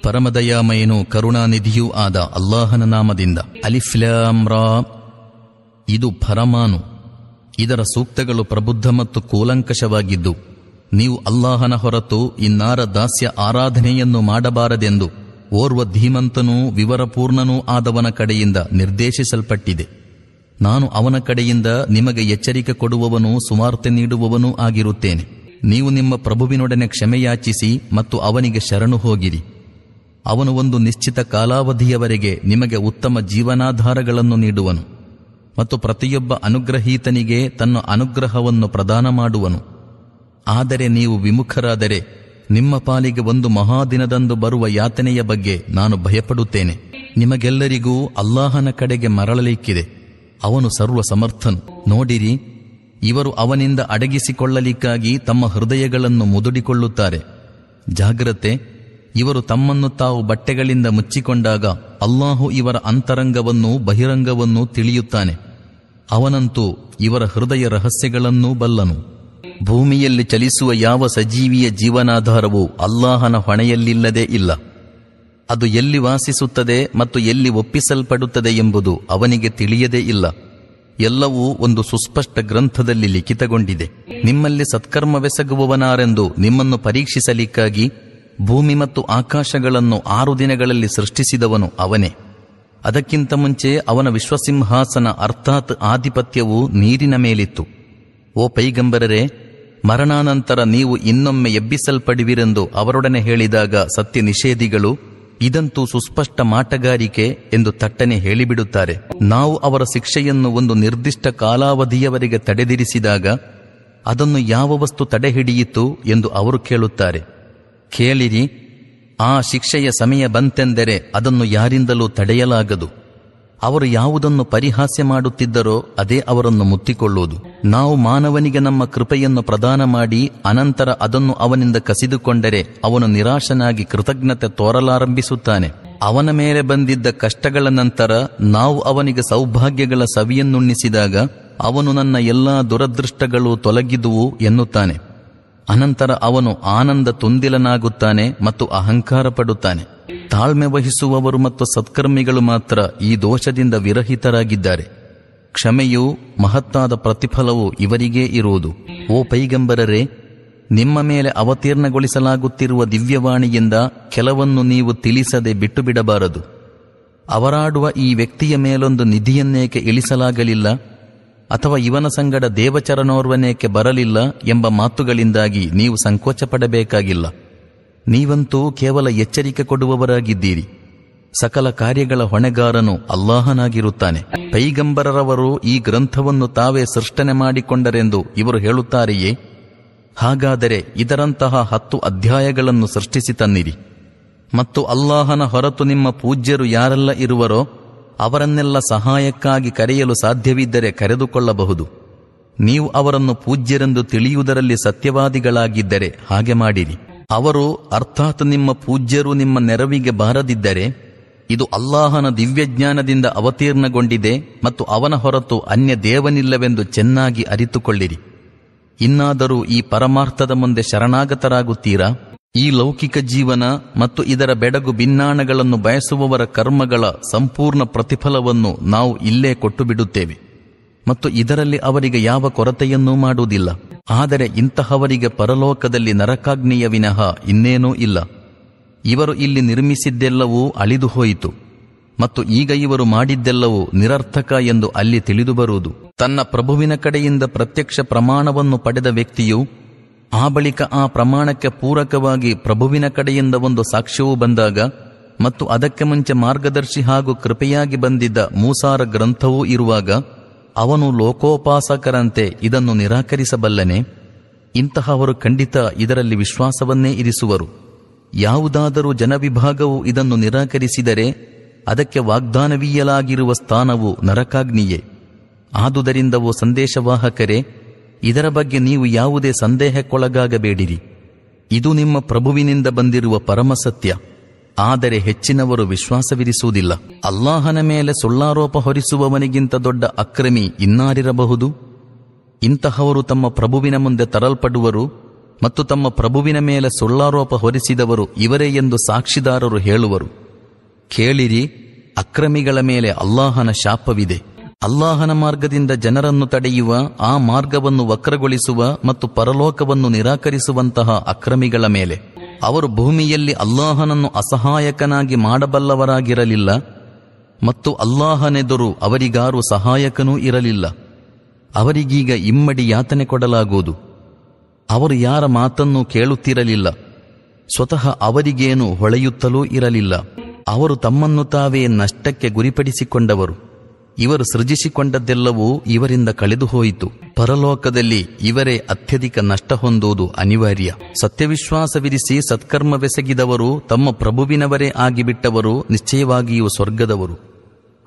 ಪರಮದಯಾಮಯನು ಕರುಣಾನಿಧಿಯೂ ಆದ ಅಲ್ಲಾಹನ ನಾಮದಿಂದ. ಅಲಿಫ್ಲಾಮ್ರಾ ಇದು ಫರಮಾನು ಇದರ ಸೂಕ್ತಗಳು ಪ್ರಬುದ್ಧ ಮತ್ತು ಕೂಲಂಕಷವಾಗಿದ್ದು, ನೀವು ಅಲ್ಲಾಹನ ಹೊರತು ಇನ್ನಾರ ದಾಸ್ಯ ಆರಾಧನೆಯನ್ನು ಮಾಡಬಾರದೆಂದು ಓರ್ವ ಧೀಮಂತನೂ ವಿವರಪೂರ್ಣನೂ ಆದವನ ಕಡೆಯಿಂದ ನಿರ್ದೇಶಿಸಲ್ಪಟ್ಟಿದೆ. ನಾನು ಅವನ ಕಡೆಯಿಂದ ನಿಮಗೆ ಎಚ್ಚರಿಕೆ ಕೊಡುವವನು ಸುವಾರ್ತೆ ನೀಡುವವನೂ ಆಗಿರುತ್ತೇನೆ. ನೀವು ನಿಮ್ಮ ಪ್ರಭುವಿನೊಡನೆ ಕ್ಷಮೆಯಾಚಿಸಿ ಮತ್ತು ಅವನಿಗೆ ಶರಣು ಹೋಗಿರಿ. ಅವನು ಒಂದು ನಿಶ್ಚಿತ ಕಾಲಾವಧಿಯವರೆಗೆ ನಿಮಗೆ ಉತ್ತಮ ಜೀವನಾಧಾರಗಳನ್ನು ನೀಡುವನು ಮತ್ತು ಪ್ರತಿಯೊಬ್ಬ ಅನುಗ್ರಹೀತನಿಗೆ ತನ್ನ ಅನುಗ್ರಹವನ್ನು ಪ್ರದಾನ ಮಾಡುವನು. ಆದರೆ ನೀವು ವಿಮುಖರಾದರೆ ನಿಮ್ಮ ಪಾಲಿಗೆ ಒಂದು ಮಹಾದಿನದಂದು ಬರುವ ಯಾತನೆಯ ಬಗ್ಗೆ ನಾನು ಭಯಪಡುತ್ತೇನೆ. ನಿಮಗೆಲ್ಲರಿಗೂ ಅಲ್ಲಾಹನ ಕಡೆಗೆ ಮರಳಲಿಕ್ಕಿದೆ. ಅವನು ಸರ್ವ ಸಮರ್ಥನ್. ನೋಡಿರಿ, ಇವರು ಅವನಿಂದ ಅಡಗಿಸಿಕೊಳ್ಳಲಿಕ್ಕಾಗಿ ತಮ್ಮ ಹೃದಯಗಳನ್ನು ಮುದುಡಿಕೊಳ್ಳುತ್ತಾರೆ. ಜಾಗ್ರತೆ, ಇವರು ತಮ್ಮನ್ನು ತಾವು ಬಟ್ಟೆಗಳಿಂದ ಮುಚ್ಚಿಕೊಂಡಾಗ ಅಲ್ಲಾಹು ಇವರ ಅಂತರಂಗವನ್ನೂ ಬಹಿರಂಗವನ್ನೂ ತಿಳಿಯುತ್ತಾನೆ. ಅವನಂತೂ ಇವರ ಹೃದಯ ರಹಸ್ಯಗಳನ್ನೂ ಬಲ್ಲನು. ಭೂಮಿಯಲ್ಲಿ ಚಲಿಸುವ ಯಾವ ಸಜೀವಿಯ ಜೀವನಾಧಾರವೂ ಅಲ್ಲಾಹನ ಹೊಣೆಯಲ್ಲಿಲ್ಲದೇ ಇಲ್ಲ. ಅದು ಎಲ್ಲಿ ವಾಸಿಸುತ್ತದೆ ಮತ್ತು ಎಲ್ಲಿ ಒಪ್ಪಿಸಲ್ಪಡುತ್ತದೆ ಎಂಬುದು ಅವನಿಗೆ ತಿಳಿಯದೇ ಇಲ್ಲ. ಎಲ್ಲವೂ ಒಂದು ಸುಸ್ಪಷ್ಟ ಗ್ರಂಥದಲ್ಲಿ ಲಿಖಿತಗೊಂಡಿದೆ. ನಿಮ್ಮಲ್ಲಿ ಸತ್ಕರ್ಮವೆಸಗುವವನಾರೆಂದು ನಿಮ್ಮನ್ನು ಪರೀಕ್ಷಿಸಲಿಕ್ಕಾಗಿ ಭೂಮಿ ಮತ್ತು ಆಕಾಶಗಳನ್ನು ಆರು ದಿನಗಳಲ್ಲಿ ಸೃಷ್ಟಿಸಿದವನು ಅವನೇ. ಅದಕ್ಕಿಂತ ಮುಂಚೆ ಅವನ ವಿಶ್ವಸಿಂಹಾಸನ ಅರ್ಥಾತ್ ಆಧಿಪತ್ಯವು ನೀರಿನ ಮೇಲಿತ್ತು. ಓ ಪೈಗಂಬರರೆ, ಮರಣಾನಂತರ ನೀವು ಇನ್ನೊಮ್ಮೆ ಎಬ್ಬಿಸಲ್ಪಡುವಿರೆಂದು ಅವರೊಡನೆ ಹೇಳಿದಾಗ ಸತ್ಯ ನಿಷೇಧಿಗಳು ಇದಂತೂ ಸುಸ್ಪಷ್ಟ ಮಾಟಗಾರಿಕೆ ಎಂದು ತಟ್ಟನೆ ಹೇಳಿಬಿಡುತ್ತಾರೆ. ನಾವು ಅವರ ಶಿಕ್ಷೆಯನ್ನು ಒಂದು ನಿರ್ದಿಷ್ಟ ಕಾಲಾವಧಿಯವರೆಗೆ ತಡೆದಿರಿಸಿದಾಗ ಅದನ್ನು ಯಾವ ವಸ್ತು ತಡೆಹಿಡಿಯಿತು ಎಂದು ಅವರು ಕೇಳುತ್ತಾರೆ. ಕೇಳಿರಿ, ಆ ಶಿಕ್ಷೆಯ ಸಮಯ ಬಂತೆಂದರೆ ಅದನ್ನು ಯಾರಿಂದಲೂ ತಡೆಯಲಾಗದು. ಅವರು ಯಾವುದನ್ನು ಪರಿಹಾಸ್ಯ ಮಾಡುತ್ತಿದ್ದರೋ ಅದೇ ಅವರನ್ನು ಮುತ್ತಿಕೊಳ್ಳುವುದು. ನಾವು ಮಾನವನಿಗೆ ನಮ್ಮ ಕೃಪೆಯನ್ನು ಪ್ರದಾನ ಮಾಡಿ ಅನಂತರ ಅದನ್ನು ಅವನಿಂದ ಕಸಿದುಕೊಂಡರೆ ಅವನು ನಿರಾಶನಾಗಿ ಕೃತಜ್ಞತೆ ತೋರಲಾರಂಭಿಸುತ್ತಾನೆ. ಅವನ ಮೇಲೆ ಬಂದಿದ್ದ ಕಷ್ಟಗಳ ನಂತರ ನಾವು ಅವನಿಗೆ ಸೌಭಾಗ್ಯಗಳ ಸವಿಯನ್ನುಣ್ಣಿಸಿದಾಗ ಅವನು ನನ್ನ ಎಲ್ಲಾ ದುರದೃಷ್ಟಗಳು ತೊಲಗಿದುವು ಎನ್ನುತ್ತಾನೆ. ಅನಂತರ ಅವನು ಆನಂದ ತುಂದಿಲನಾಗುತ್ತಾನೆ ಮತ್ತು ಅಹಂಕಾರ ಪಡುತ್ತಾನೆ. ತಾಳ್ಮೆ ವಹಿಸುವವರು ಮತ್ತು ಸತ್ಕರ್ಮಿಗಳು ಮಾತ್ರ ಈ ದೋಷದಿಂದ ವಿರಹಿತರಾಗಿದ್ದಾರೆ. ಕ್ಷಮೆಯೂ ಮಹತ್ತಾದ ಪ್ರತಿಫಲವು ಇವರಿಗೇ ಇರುವುದು. ಓ ಪೈಗಂಬರರೇ, ನಿಮ್ಮ ಮೇಲೆ ಅವತೀರ್ಣಗೊಳಿಸಲಾಗುತ್ತಿರುವ ದಿವ್ಯವಾಣಿಯಿಂದ ಕೆಲವನ್ನು ನೀವು ತಿಳಿಸದೆ ಬಿಟ್ಟು ಬಿಡಬಾರದು ಅವರಾಡುವ ಈ ವ್ಯಕ್ತಿಯ ಮೇಲೊಂದು ನಿಧಿಯನ್ನೇಕೆ ಇಳಿಸಲಾಗಲಿಲ್ಲ? ಅಥವಾ ಇವನ ಸಂಗಡ ದೇವಚರನೋರ್ವನೇಕೆ ಬರಲಿಲ್ಲ ಎಂಬ ಮಾತುಗಳಿಂದಾಗಿ ನೀವು ಸಂಕೋಚ ಪಡಬೇಕಾಗಿಲ್ಲ ನೀವಂತೂ ಕೇವಲ ಎಚ್ಚರಿಕೆ ಕೊಡುವವರಾಗಿದ್ದೀರಿ. ಸಕಲ ಕಾರ್ಯಗಳ ಹೊಣೆಗಾರನು ಅಲ್ಲಾಹನಾಗಿರುತ್ತಾನೆ. ಪೈಗಂಬರರವರು ಈ ಗ್ರಂಥವನ್ನು ತಾವೇ ಸೃಷ್ಟನೆ ಮಾಡಿಕೊಂಡರೆಂದು ಇವರು ಹೇಳುತ್ತಾರೆಯೇ? ಹಾಗಾದರೆ ಇದರಂತಹ ಹತ್ತು ಅಧ್ಯಾಯಗಳನ್ನು ಸೃಷ್ಟಿಸಿ ತನ್ನಿರಿ. ಮತ್ತು ಅಲ್ಲಾಹನ ಹೊರತು ನಿಮ್ಮ ಪೂಜ್ಯರು ಯಾರೆಲ್ಲ ಇರುವರೋ? ಅವರನ್ನೆಲ್ಲ ಸಹಾಯಕ್ಕಾಗಿ ಕರೆಯಲು ಸಾಧ್ಯವಿದ್ದರೆ ಕರೆದುಕೊಳ್ಳಬಹುದು. ನೀವು ಅವರನ್ನು ಪೂಜ್ಯರೆಂದು ತಿಳಿಯುವುದರಲ್ಲಿ ಸತ್ಯವಾದಿಗಳಾಗಿದ್ದರೆ ಹಾಗೆ ಮಾಡಿರಿ. ಅವರು, ಅರ್ಥಾತ್ ನಿಮ್ಮ ಪೂಜ್ಯರು ನಿಮ್ಮ ನೆರವಿಗೆ ಬಾರದಿದ್ದರೆ, ಇದು ಅಲ್ಲಾಹನ ದಿವ್ಯಜ್ಞಾನದಿಂದ ಅವತೀರ್ಣಗೊಂಡಿದೆ ಮತ್ತು ಅವನ ಹೊರತು ಅನ್ಯ ದೇವನಿಲ್ಲವೆಂದು ಚೆನ್ನಾಗಿ ಅರಿತುಕೊಳ್ಳಿರಿ. ಇನ್ನಾದರೂ ಈ ಪರಮಾರ್ಥದ ಮುಂದೆ ಶರಣಾಗತರಾಗುತ್ತೀರಾ? ಈ ಲೌಕಿಕ ಜೀವನ ಮತ್ತು ಇದರ ಬೆಡಗು ಭಿನ್ನಾಣಗಳನ್ನು ಬಯಸುವವರ ಕರ್ಮಗಳ ಸಂಪೂರ್ಣ ಪ್ರತಿಫಲವನ್ನು ನಾವು ಇಲ್ಲೇ ಕೊಟ್ಟು ಬಿಡುತ್ತೇವೆ ಮತ್ತು ಇದರಲ್ಲಿ ಅವರಿಗೆ ಯಾವ ಕೊರತೆಯನ್ನೂ ಮಾಡುವುದಿಲ್ಲ. ಆದರೆ ಇಂತಹವರಿಗೆ ಪರಲೋಕದಲ್ಲಿ ನರಕಾಗ್ನಿಯ ವಿನಃ ಇನ್ನೇನೂ ಇಲ್ಲ. ಇವರು ಇಲ್ಲಿ ನಿರ್ಮಿಸಿದ್ದೆಲ್ಲವೂ ಅಳಿದು ಹೋಯಿತು. ಮತ್ತು ಈಗ ಇವರು ಮಾಡಿದ್ದೆಲ್ಲವೂ ನಿರರ್ಥಕ ಎಂದು ಅಲ್ಲಿ ತಿಳಿದುಬರುವುದು ತನ್ನ ಪ್ರಭುವಿನ ಕಡೆಯಿಂದ ಪ್ರತ್ಯಕ್ಷ ಪ್ರಮಾಣವನ್ನು ಪಡೆದ ವ್ಯಕ್ತಿಯು ಆ ಬಳಿಕ ಆ ಪ್ರಮಾಣಕ್ಕೆ ಪೂರಕವಾಗಿ ಪ್ರಭುವಿನ ಕಡೆಯಿಂದ ಒಂದು ಸಾಕ್ಷ್ಯವೂ ಬಂದಾಗ ಮತ್ತು ಅದಕ್ಕೆ ಮುಂಚೆ ಮಾರ್ಗದರ್ಶಿ ಹಾಗೂ ಕೃಪೆಯಾಗಿ ಬಂದಿದ್ದ ಮೂಸಾರ ಗ್ರಂಥವೂ ಇರುವಾಗ, ಅವನು ಲೋಕೋಪಾಸಕರಂತೆ ಇದನ್ನು ನಿರಾಕರಿಸಬಲ್ಲನೆ? ಇಂತಹವರು ಖಂಡಿತ ಇದರಲ್ಲಿ ವಿಶ್ವಾಸವನ್ನೇ ಇರಿಸುವರು. ಯಾವುದಾದರೂ ಜನವಿಭಾಗವು ಇದನ್ನು ನಿರಾಕರಿಸಿದರೆ, ಅದಕ್ಕೆ ವಾಗ್ದಾನವೀಯಲಾಗಿರುವ ಸ್ಥಾನವು ನರಕಾಗ್ನಿಯೇ. ಆದುದರಿಂದವೋ ಸಂದೇಶವಾಹಕರೇ ಇದರ ಬಗ್ಗೆ ನೀವು ಯಾವುದೇ ಸಂದೇಹಕ್ಕೊಳಗಾಗಬೇಡಿರಿ. ಇದು ನಿಮ್ಮ ಪ್ರಭುವಿನಿಂದ ಬಂದಿರುವ ಪರಮಸತ್ಯ. ಆದರೆ ಹೆಚ್ಚಿನವರು ವಿಶ್ವಾಸವಿರಿಸುವುದಿಲ್ಲ. ಅಲ್ಲಾಹನ ಮೇಲೆ ಸುಳ್ಳಾರೋಪ ಹೊರಿಸುವವನಿಗಿಂತ ದೊಡ್ಡ ಅಕ್ರಮಿ ಇನ್ನಾರಿರಬಹುದು? ಇಂತಹವರು ತಮ್ಮ ಪ್ರಭುವಿನ ಮುಂದೆ ತರಲ್ಪಡುವರು ಮತ್ತು ತಮ್ಮ ಪ್ರಭುವಿನ ಮೇಲೆ ಸುಳ್ಳಾರೋಪ ಹೊರಿಸಿದವರು ಇವರೇ ಎಂದು ಸಾಕ್ಷಿದಾರರು ಹೇಳುವರು. ಕೇಳಿರಿ, ಅಕ್ರಮಿಗಳ ಮೇಲೆ ಅಲ್ಲಾಹನ ಶಾಪವಿದೆ. ಅಲ್ಲಾಹನ ಮಾರ್ಗದಿಂದ ಜನರನ್ನು ತಡೆಯುವ, ಆ ಮಾರ್ಗವನ್ನು ವಕ್ರಗೊಳಿಸುವ ಮತ್ತು ಪರಲೋಕವನ್ನು ನಿರಾಕರಿಸುವಂತಹ ಅಕ್ರಮಿಗಳ ಮೇಲೆ. ಅವರು ಭೂಮಿಯಲ್ಲಿ ಅಲ್ಲಾಹನನ್ನು ಅಸಹಾಯಕನಾಗಿ ಮಾಡಬಲ್ಲವರಾಗಿರಲಿಲ್ಲ ಮತ್ತು ಅಲ್ಲಾಹನೆದುರು ಅವರಿಗಾರು ಸಹಾಯಕನೂ ಇರಲಿಲ್ಲ. ಅವರಿಗೀಗ ಇಮ್ಮಡಿ ಯಾತನೆ ಕೊಡಲಾಗುವುದು. ಅವರು ಯಾರ ಮಾತನ್ನು ಕೇಳುತ್ತಿರಲಿಲ್ಲ. ಸ್ವತಃ ಅವರಿಗೇನು ಹೊಳೆಯುತ್ತಲೂ ಇರಲಿಲ್ಲ. ಅವರು ತಮ್ಮನ್ನು ತಾವೇ ನಷ್ಟಕ್ಕೆ ಗುರಿಪಡಿಸಿಕೊಂಡವರು. ಇವರು ಸೃಜಿಸಿಕೊಂಡದ್ದೆಲ್ಲವೂ ಇವರಿಂದ ಕಳೆದು ಹೋಯಿತು ಪರಲೋಕದಲ್ಲಿ ಇವರೇ ಅತ್ಯಧಿಕ ನಷ್ಟ ಹೊಂದುವುದು ಅನಿವಾರ್ಯ. ಸತ್ಯವಿಶ್ವಾಸವಿರಿಸಿ ಸತ್ಕರ್ಮವೆಸಗಿದವರು ತಮ್ಮ ಪ್ರಭುವಿನವರೇ ಆಗಿಬಿಟ್ಟವರು ನಿಶ್ಚಯವಾಗಿಯೂ ಸ್ವರ್ಗದವರು.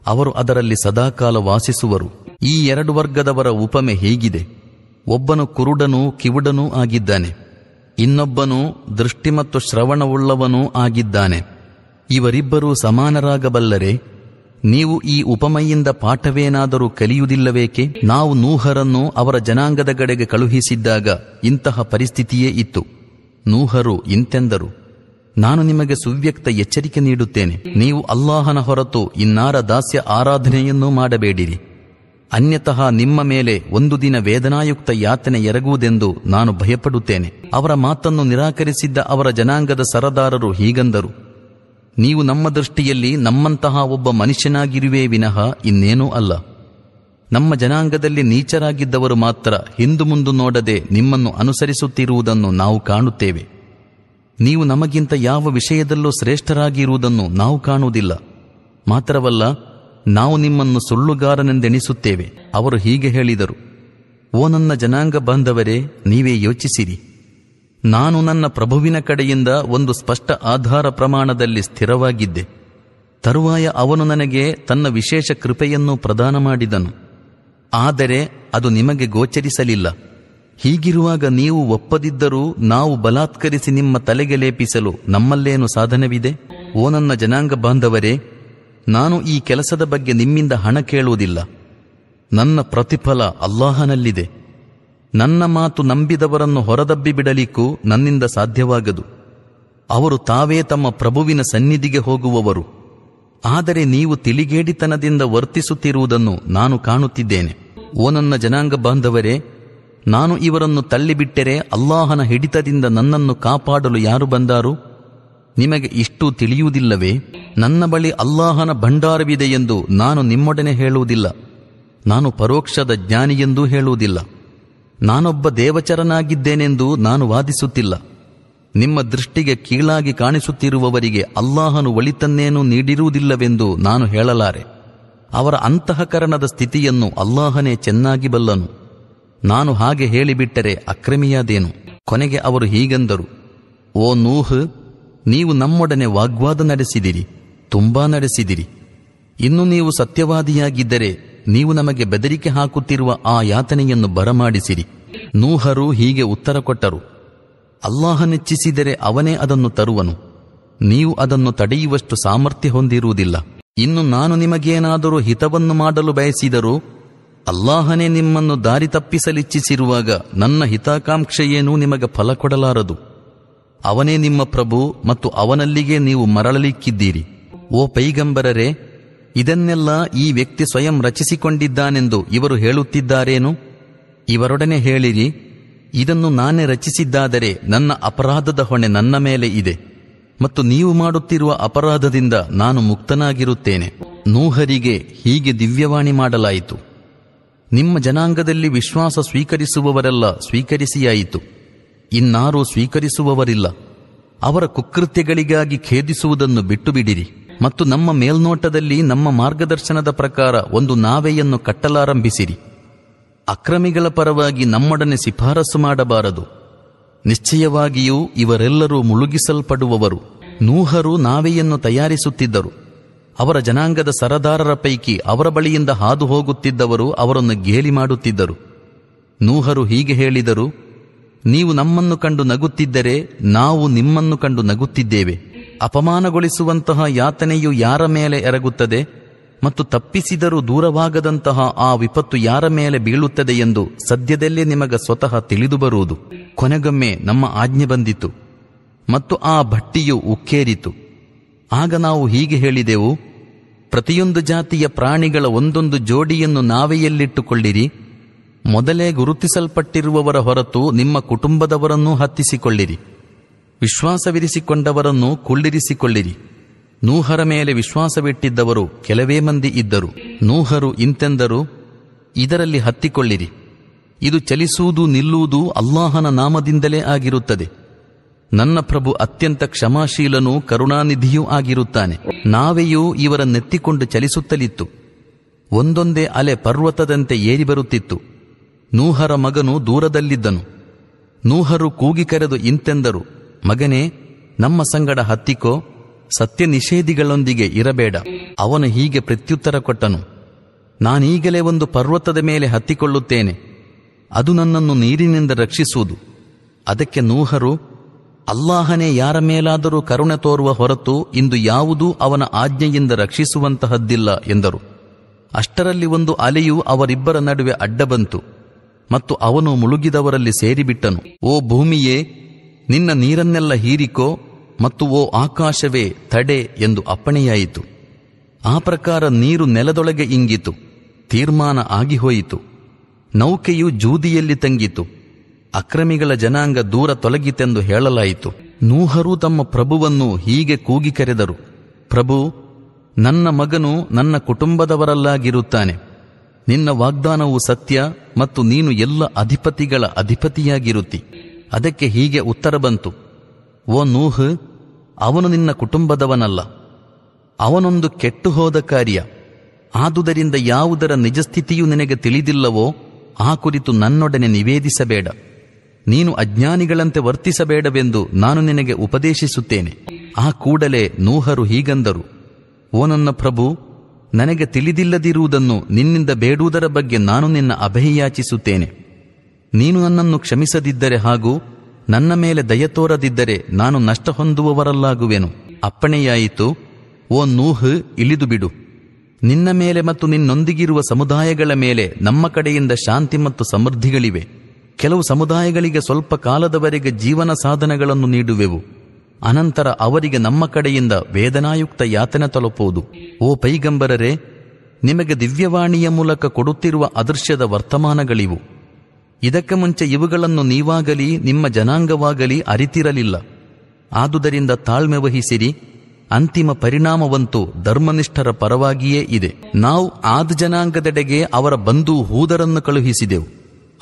ಅವರು ಅದರಲ್ಲಿ ಸದಾಕಾಲ ವಾಸಿಸುವರು. ಈ ಎರಡು ವರ್ಗದವರ ಉಪಮೆ ಹೀಗಿದೆ. ಒಬ್ಬನು ಕುರುಡನೂ ಕಿವುಡನೂ ಆಗಿದ್ದಾನೆ. ಇನ್ನೊಬ್ಬನು ದೃಷ್ಟಿ ಮತ್ತು ಶ್ರವಣವುಳ್ಳವನೂ ಆಗಿದ್ದಾನೆ. ಇವರಿಬ್ಬರೂ ಸಮಾನರಾಗಬಲ್ಲರೆ ನೀವು ಈ ಉಪಮೆಯಿಂದ ಪಾಠವೇನಾದರೂ ಕಲಿಯುವುದಿಲ್ಲವೇಕೆ? ನಾವು ನೂಹರನ್ನು ಅವರ ಜನಾಂಗದ ಕಡೆಗೆ ಕಳುಹಿಸಿದ್ದಾಗ ಇಂತಹ ಪರಿಸ್ಥಿತಿಯೇ ಇತ್ತು. ನೂಹರು ಇಂತೆಂದರು, ನಾನು ನಿಮಗೆ ಸುವ್ಯಕ್ತ ಎಚ್ಚರಿಕೆ ನೀಡುತ್ತೇನೆ. ನೀವು ಅಲ್ಲಾಹನ ಹೊರತು ಇನ್ನಾರ ದಾಸ್ಯ ಆರಾಧನೆಯನ್ನೂ ಮಾಡಬೇಡಿರಿ. ಅನ್ಯತಃ ನಿಮ್ಮ ಮೇಲೆ ಒಂದು ದಿನ ವೇದನಾಯುಕ್ತ ಯಾತನೆ ಎರಗುವುದೆಂದು ನಾನು ಭಯಪಡುತ್ತೇನೆ. ಅವರ ಮಾತನ್ನು ನಿರಾಕರಿಸಿದ್ದ ಅವರ ಜನಾಂಗದ ಸರದಾರರು ಹೀಗಂದರು. ನೀವು ನಮ್ಮ ದೃಷ್ಟಿಯಲ್ಲಿ ನಮ್ಮಂತಹ ಒಬ್ಬ ಮನುಷ್ಯನಾಗಿರುವೆ ವಿನಃ ಇನ್ನೇನೂ ಅಲ್ಲ. ನಮ್ಮ ಜನಾಂಗದಲ್ಲಿ ನೀಚರಾಗಿದ್ದವರು ಮಾತ್ರ ಹಿಂದು ಮುಂದು ನೋಡದೆ ನಿಮ್ಮನ್ನು ಅನುಸರಿಸುತ್ತಿರುವುದನ್ನು ನಾವು ಕಾಣುತ್ತೇವೆ. ನೀವು ನಮಗಿಂತ ಯಾವ ವಿಷಯದಲ್ಲೂ ಶ್ರೇಷ್ಠರಾಗಿರುವುದನ್ನು ನಾವು ಕಾಣುವುದಿಲ್ಲ. ಮಾತ್ರವಲ್ಲ, ನಾವು ನಿಮ್ಮನ್ನು ಸುಳ್ಳುಗಾರನೆಂದೆಣಿಸುತ್ತೇವೆ, ಅವರು ಹೀಗೆ ಹೇಳಿದರು. ಓ ನನ್ನ ಜನಾಂಗ ಬಾಂಧವರೇ, ನೀವೇ ಯೋಚಿಸಿರಿ. ನಾನು ನನ್ನ ಪ್ರಭುವಿನ ಕಡೆಯಿಂದ ಒಂದು ಸ್ಪಷ್ಟ ಆಧಾರ ಪ್ರಮಾಣದಲ್ಲಿ ಸ್ಥಿರವಾಗಿದ್ದೆ. ತರುವಾಯ ಅವನು ನನಗೆ ತನ್ನ ವಿಶೇಷ ಕೃಪೆಯನ್ನು ಪ್ರದಾನ ಮಾಡಿದನು. ಆದರೆ ಅದು ನಿಮಗೆ ಗೋಚರಿಸಲಿಲ್ಲ. ಹೀಗಿರುವಾಗ ನೀವು ಒಪ್ಪದಿದ್ದರೂ ನಾವು ಬಲಾತ್ಕರಿಸಿ ನಿಮ್ಮ ತಲೆಗೆ ಲೇಪಿಸಲು ನಮ್ಮಲ್ಲೇನು ಸಾಧನವಿದೆ? ಓ ನನ್ನ ಜನಾಂಗ ಬಾಂಧವರೇ, ನಾನು ಈ ಕೆಲಸದ ಬಗ್ಗೆ ನಿಮ್ಮಿಂದ ಹಣ ಕೇಳುವುದಿಲ್ಲ. ನನ್ನ ಪ್ರತಿಫಲ ಅಲ್ಲಾಹನಲ್ಲಿದೆ. ನನ್ನ ಮಾತು ನಂಬಿದವರನ್ನು ಹೊರದಬ್ಬಿ ಬಿಡಲಿಕ್ಕೂ ನನ್ನಿಂದ ಸಾಧ್ಯವಾಗದು. ಅವರು ತಾವೇ ತಮ್ಮ ಪ್ರಭುವಿನ ಸನ್ನಿಧಿಗೆ ಹೋಗುವವರು. ಆದರೆ ನೀವು ತಿಳಿಗೇಡಿತನದಿಂದ ವರ್ತಿಸುತ್ತಿರುವುದನ್ನು ನಾನು ಕಾಣುತ್ತಿದ್ದೇನೆ. ಓ ನನ್ನ ಜನಾಂಗ ಬಾಂಧವರೇ, ನಾನು ಇವರನ್ನು ತಳ್ಳಿಬಿಟ್ಟರೆ ಅಲ್ಲಾಹನ ಹಿಡಿತದಿಂದ ನನ್ನನ್ನು ಕಾಪಾಡಲು ಯಾರು ಬಂದಾರು? ನಿಮಗೆ ಇಷ್ಟು ತಿಳಿಯುವುದಿಲ್ಲವೇ? ನನ್ನ ಬಳಿ ಅಲ್ಲಾಹನ ಭಂಡಾರವಿದೆ ಎಂದು ನಾನು ನಿಮ್ಮೊಡನೆ ಹೇಳುವುದಿಲ್ಲ. ನಾನು ಪರೋಕ್ಷದ ಜ್ಞಾನಿಯೆಂದೂ ಹೇಳುವುದಿಲ್ಲ. ನಾನೊಬ್ಬ ದೇವಚರನಾಗಿದ್ದೇನೆಂದು ನಾನು ವಾದಿಸುತ್ತಿಲ್ಲ. ನಿಮ್ಮ ದೃಷ್ಟಿಗೆ ಕೀಳಾಗಿ ಕಾಣಿಸುತ್ತಿರುವವರಿಗೆ ಅಲ್ಲಾಹನು ಒಳಿತನ್ನೇನೂ ನೀಡಿರುವುದಿಲ್ಲವೆಂದು ನಾನು ಹೇಳಲಾರೆ. ಅವರ ಅಂತಃಕರಣದ ಸ್ಥಿತಿಯನ್ನು ಅಲ್ಲಾಹನೇ ಚೆನ್ನಾಗಿ ಬಲ್ಲನು. ನಾನು ಹಾಗೆ ಹೇಳಿಬಿಟ್ಟರೆ ಅಕ್ರಮಿಯಾದೇನು? ಕೊನೆಗೆ ಅವರು ಹೀಗೆಂದರು. ಓ ನೂಹ್, ನೀವು ನಮ್ಮೊಡನೆ ವಾಗ್ವಾದ ನಡೆಸಿದಿರಿ, ತುಂಬಾ ನಡೆಸಿದಿರಿ. ಇನ್ನು ನೀವು ಸತ್ಯವಾದಿಯಾಗಿದ್ದರೆ ನೀವು ನಮಗೆ ಬೆದರಿಕೆ ಹಾಕುತ್ತಿರುವ ಆ ಯಾತನೆಯನ್ನು ಬರಮಾಡಿಸಿರಿ. ನೂಹರು ಹೀಗೆ ಉತ್ತರ ಕೊಟ್ಟರು. ಅಲ್ಲಾಹನೆಚ್ಚಿಸಿದರೆ ಅವನೇ ಅದನ್ನು ತರುವನು. ನೀವು ಅದನ್ನು ತಡೆಯುವಷ್ಟು ಸಾಮರ್ಥ್ಯ ಹೊಂದಿರುವುದಿಲ್ಲ. ಇನ್ನು ನಾನು ನಿಮಗೇನಾದರೂ ಹಿತವನ್ನು ಮಾಡಲು ಬಯಸಿದರೂ, ಅಲ್ಲಾಹನೇ ನಿಮ್ಮನ್ನು ದಾರಿ ತಪ್ಪಿಸಲಿಚ್ಛಿಸಿರುವಾಗ ನನ್ನ ಹಿತಾಕಾಂಕ್ಷೆಯೇನೂ ನಿಮಗೆ ಫಲ ಕೊಡಲಾರದು. ಅವನೇ ನಿಮ್ಮ ಪ್ರಭು ಮತ್ತು ಅವನಲ್ಲಿಗೆ ನೀವು ಮರಳಲಿಕ್ಕಿದ್ದೀರಿ. ಓ ಪೈಗಂಬರರೇ ಇದನ್ನೆಲ್ಲ ಈ ವ್ಯಕ್ತಿ ಸ್ವಯಂ ರಚಿಸಿಕೊಂಡಿದ್ದಾನೆಂದು ಇವರು ಹೇಳುತ್ತಿದ್ದಾರೇನು? ಇವರೊಡನೆ ಹೇಳಿರಿ, ಇದನ್ನು ನಾನೇ ರಚಿಸಿದ್ದಾದರೆ ನನ್ನ ಅಪರಾಧದ ಹೊಣೆ ನನ್ನ ಮೇಲೆ ಇದೆ. ಮತ್ತು ನೀವು ಮಾಡುತ್ತಿರುವ ಅಪರಾಧದಿಂದ ನಾನು ಮುಕ್ತನಾಗಿರುತ್ತೇನೆ. ನೂಹರಿಗೆ ಹೀಗೆ ದಿವ್ಯವಾಣಿ ಮಾಡಲಾಯಿತು. ನಿಮ್ಮ ಜನಾಂಗದಲ್ಲಿ ವಿಶ್ವಾಸ ಸ್ವೀಕರಿಸುವವರೆಲ್ಲ ಸ್ವೀಕರಿಸಿಯಾಯಿತು. ಇನ್ನಾರೂ ಸ್ವೀಕರಿಸುವವರಿಲ್ಲ. ಅವರ ಕುಕೃತ್ಯಗಳಿಗಾಗಿ ಖೇದಿಸುವುದನ್ನು ಬಿಟ್ಟು ಬಿಡಿರಿ ಮತ್ತು ನಮ್ಮ ಮೇಲ್ನೋಟದಲ್ಲಿ ನಮ್ಮ ಮಾರ್ಗದರ್ಶನದ ಪ್ರಕಾರ ಒಂದು ನಾವೆಯನ್ನು ಕಟ್ಟಲಾರಂಭಿಸಿರಿ. ಅಕ್ರಮಿಗಳ ಪರವಾಗಿ ನಮ್ಮೊಡನೆ ಶಿಫಾರಸು ಮಾಡಬಾರದು. ನಿಶ್ಚಯವಾಗಿಯೂ ಇವರೆಲ್ಲರೂ ಮುಳುಗಿಸಲ್ಪಡುವವರು. ನೂಹರು ನಾವೆಯನ್ನು ತಯಾರಿಸುತ್ತಿದ್ದರು. ಅವರ ಜನಾಂಗದ ಸರದಾರರ ಪೈಕಿ ಅವರ ಬಳಿಯಿಂದ ಹಾದು ಹೋಗುತ್ತಿದ್ದವರು ಅವರನ್ನು ಗೇಲಿ ಮಾಡುತ್ತಿದ್ದರು. ನೂಹರು ಹೀಗೆ ಹೇಳಿದರು, ನೀವು ನಮ್ಮನ್ನು ಕಂಡು ನಗುತ್ತಿದ್ದರೆ ನಾವು ನಿಮ್ಮನ್ನು ಕಂಡು ನಗುತ್ತಿದ್ದೇವೆ. ಅಪಮಾನಗೊಳಿಸುವಂತಹ ಯಾತನೆಯು ಯಾರ ಮೇಲೆ ಎರಗುತ್ತದೆ ಮತ್ತು ತಪ್ಪಿಸಿದರೂ ದೂರವಾಗದಂತಹ ಆ ವಿಪತ್ತು ಯಾರ ಮೇಲೆ ಬೀಳುತ್ತದೆ ಎಂದು ಸದ್ಯದಲ್ಲೇ ನಿಮಗೆ ಸ್ವತಃ ತಿಳಿದು ಬರುವುದು. ಕೊನೆಗೊಮ್ಮೆ ನಮ್ಮ ಆಜ್ಞೆ ಬಂದಿತು ಮತ್ತು ಆ ಭಟ್ಟಿಯು ಉಕ್ಕೇರಿತು. ಆಗ ನಾವು ಹೀಗೆ ಹೇಳಿದೆವು, ಪ್ರತಿಯೊಂದು ಜಾತಿಯ ಪ್ರಾಣಿಗಳ ಒಂದೊಂದು ಜೋಡಿಯನ್ನು ನಾವೇ ಎಲ್ಲಿಟ್ಟುಕೊಳ್ಳಿರಿ ಮೊದಲೇ ಗುರುತಿಸಲ್ಪಟ್ಟಿರುವವರ ಹೊರತು ನಿಮ್ಮ ಕುಟುಂಬದವರನ್ನೂ ಹತ್ತಿಸಿಕೊಳ್ಳಿರಿ. ವಿಶ್ವಾಸವಿರಿಸಿಕೊಂಡವರನ್ನು ಕುಳ್ಳಿರಿಸಿಕೊಳ್ಳಿರಿ. ನೂಹರ ಮೇಲೆ ವಿಶ್ವಾಸವಿಟ್ಟಿದ್ದವರು ಕೆಲವೇ ಮಂದಿ ಇದ್ದರು. ನೂಹರು ಇಂತೆಂದರು, ಇದರಲ್ಲಿ ಹತ್ತಿಕೊಳ್ಳಿರಿ. ಇದು ಚಲಿಸುವುದು ನಿಲ್ಲುವುದು ಅಲ್ಲಾಹನ ನಾಮದಿಂದಲೇ ಆಗಿರುತ್ತದೆ. ನನ್ನ ಪ್ರಭು ಅತ್ಯಂತ ಕ್ಷಮಾಶೀಲನೂ ಕರುಣಾನಿಧಿಯೂ ಆಗಿರುತ್ತಾನೆ. ನಾವೆಯೂ ಇವರನ್ನೆತ್ತಿಕೊಂಡು ಚಲಿಸುತ್ತಲಿತ್ತು. ಒಂದೊಂದೇ ಅಲೆ ಪರ್ವತದಂತೆ ಏರಿ ಬರುತ್ತಿತ್ತು. ನೂಹರ ಮಗನು ದೂರದಲ್ಲಿದ್ದನು. ನೂಹರು ಕೂಗಿ ಕರೆದು ಇಂತೆಂದರು ಮಗನೇ, ನಮ್ಮ ಸಂಗಡ ಹತ್ತಿಕೋ ಸತ್ಯ ನಿಷೇಧಿಗಳೊಂದಿಗೆ ಇರಬೇಡ. ಅವನು ಹೀಗೆ ಪ್ರತ್ಯುತ್ತರ ಕೊಟ್ಟನು. ನಾನೀಗಲೇ ಒಂದು ಪರ್ವತದ ಮೇಲೆ ಹತ್ತಿಕೊಳ್ಳುತ್ತೇನೆ. ಅದು ನನ್ನನ್ನು ನೀರಿನಿಂದ ರಕ್ಷಿಸುವುದು. ಅದಕ್ಕೆ ನೂಹರು, ಅಲ್ಲಾಹನೇ ಯಾರ ಮೇಲಾದರೂ ಕರುಣೆ ತೋರುವ ಹೊರತು ಇಂದು ಯಾವುದೂ ಅವನ ಆಜ್ಞೆಯಿಂದ ರಕ್ಷಿಸುವಂತಹದ್ದಿಲ್ಲ ಎಂದರು. ಅಷ್ಟರಲ್ಲಿ ಒಂದು ಅಲೆಯು ಅವರಿಬ್ಬರ ನಡುವೆ ಅಡ್ಡ ಬಂತು ಮತ್ತು ಅವನು ಮುಳುಗಿದವರಲ್ಲಿ ಸೇರಿಬಿಟ್ಟನು. ಓ ಭೂಮಿಯೇ ನಿನ್ನ ನೀರನ್ನೆಲ್ಲ ಹೀರಿಕೋ ಮತ್ತು ಓ ಆಕಾಶವೇ ತಡೆ ಎಂದು ಅಪ್ಪಣೆಯಾಯಿತು. ಆ ಪ್ರಕಾರ ನೀರು ನೆಲದೊಳಗೆ ಇಂಗಿತು, ತೀರ್ಮಾನ ಆಗಿಹೋಯಿತು. ನೌಕೆಯು ಜೂದಿಯಲ್ಲಿ ತಂಗಿತು, ಅಕ್ರಮಿಗಳ ಜನಾಂಗ ದೂರ ತೊಲಗಿತೆಂದು ಹೇಳಲಾಯಿತು. ನೂಹರು ತಮ್ಮ ಪ್ರಭುವನ್ನು ಹೀಗೆ ಕೂಗಿ ಕರೆದರು ಪ್ರಭು, ನನ್ನ ಮಗನು ನನ್ನ ಕುಟುಂಬದವರಲ್ಲಾಗಿರುತ್ತಾನೆ. ನಿನ್ನ ವಾಗ್ದಾನವು ಸತ್ಯ ಮತ್ತು ನೀನು ಎಲ್ಲ ಅಧಿಪತಿಗಳ ಅಧಿಪತಿಯಾಗಿರುತ್ತಿ. ಅದಕ್ಕೆ ಹೀಗೆ ಉತ್ತರ ಬಂತು. ಓ ನೂಹ್, ಅವನು ನಿನ್ನ ಕುಟುಂಬದವನಲ್ಲ. ಅವನೊಂದು ಕೆಟ್ಟು ಹೋದ ಕಾರ್ಯ. ಆದುದರಿಂದ ಯಾವುದರ ನಿಜಸ್ಥಿತಿಯು ನಿನಗೆ ತಿಳಿದಿಲ್ಲವೋ, ಆ ಕುರಿತು ನನ್ನೊಡನೆ ನಿವೇದಿಸಬೇಡ. ನೀನು ಅಜ್ಞಾನಿಗಳಂತೆ ವರ್ತಿಸಬೇಡವೆಂದು ನಾನು ನಿನಗೆ ಉಪದೇಶಿಸುತ್ತೇನೆ. ಆ ಕೂಡಲೇ ನೂಹರು ಹೀಗಂದರು. ಓ ನನ್ನ ಪ್ರಭು, ನನಗೆ ತಿಳಿದಿಲ್ಲದಿರುವುದನ್ನು ನಿನ್ನಿಂದ ಬೇಡುವುದರ ಬಗ್ಗೆ ನಾನು ನಿನ್ನ ಅಭಯಯಾಚಿಸುತ್ತೇನೆ. ನೀನು ನನ್ನನ್ನು ಕ್ಷಮಿಸದಿದ್ದರೆ ಹಾಗೂ ನನ್ನ ಮೇಲೆ ದಯ ತೋರದಿದ್ದರೆ ನಾನು ನಷ್ಟ ಹೊಂದುವವರಲ್ಲಾಗುವೆನು. ಅಪ್ಪಣೆಯಾಯಿತು, ಓ ನೂಹ್, ಇಳಿದು ಬಿಡು. ನಿನ್ನ ಮೇಲೆ ಮತ್ತು ನಿನ್ನೊಂದಿಗಿರುವ ಸಮುದಾಯಗಳ ಮೇಲೆ ನಮ್ಮ ಕಡೆಯಿಂದ ಶಾಂತಿ ಮತ್ತು ಸಮೃದ್ಧಿಗಳಿವೆ. ಕೆಲವು ಸಮುದಾಯಗಳಿಗೆ ಸ್ವಲ್ಪ ಕಾಲದವರೆಗೆ ಜೀವನ ಸಾಧನಗಳನ್ನು ನೀಡುವೆವು. ಅನಂತರ ಅವರಿಗೆ ನಮ್ಮ ಕಡೆಯಿಂದ ವೇದನಾಯುಕ್ತ ಯಾತನೆ ತಲುಪುವುದು. ಓ ಪೈಗಂಬರರೆ, ನಿಮಗೆ ದಿವ್ಯವಾಣಿಯ ಮೂಲಕ ಕೊಡುತ್ತಿರುವ ಅದೃಶ್ಯದ ವರ್ತಮಾನಗಳಿವು. ಇದಕ್ಕೆ ಮುಂಚೆ ಇವುಗಳನ್ನು ನೀವಾಗಲಿ, ನಿಮ್ಮ ಜನಾಂಗವಾಗಲಿ ಅರಿತಿರಲಿಲ್ಲ. ಆದುದರಿಂದ ತಾಳ್ಮೆ ವಹಿಸಿರಿ, ಅಂತಿಮ ಪರಿಣಾಮವಂತೂ ಧರ್ಮನಿಷ್ಠರ ಪರವಾಗಿಯೇ ಇದೆ. ನಾವು ಆದ ಜನಾಂಗದೆಡೆಗೆ ಅವರ ಬಂಧು ಹೂದರನ್ನು ಕಳುಹಿಸಿದೆವು.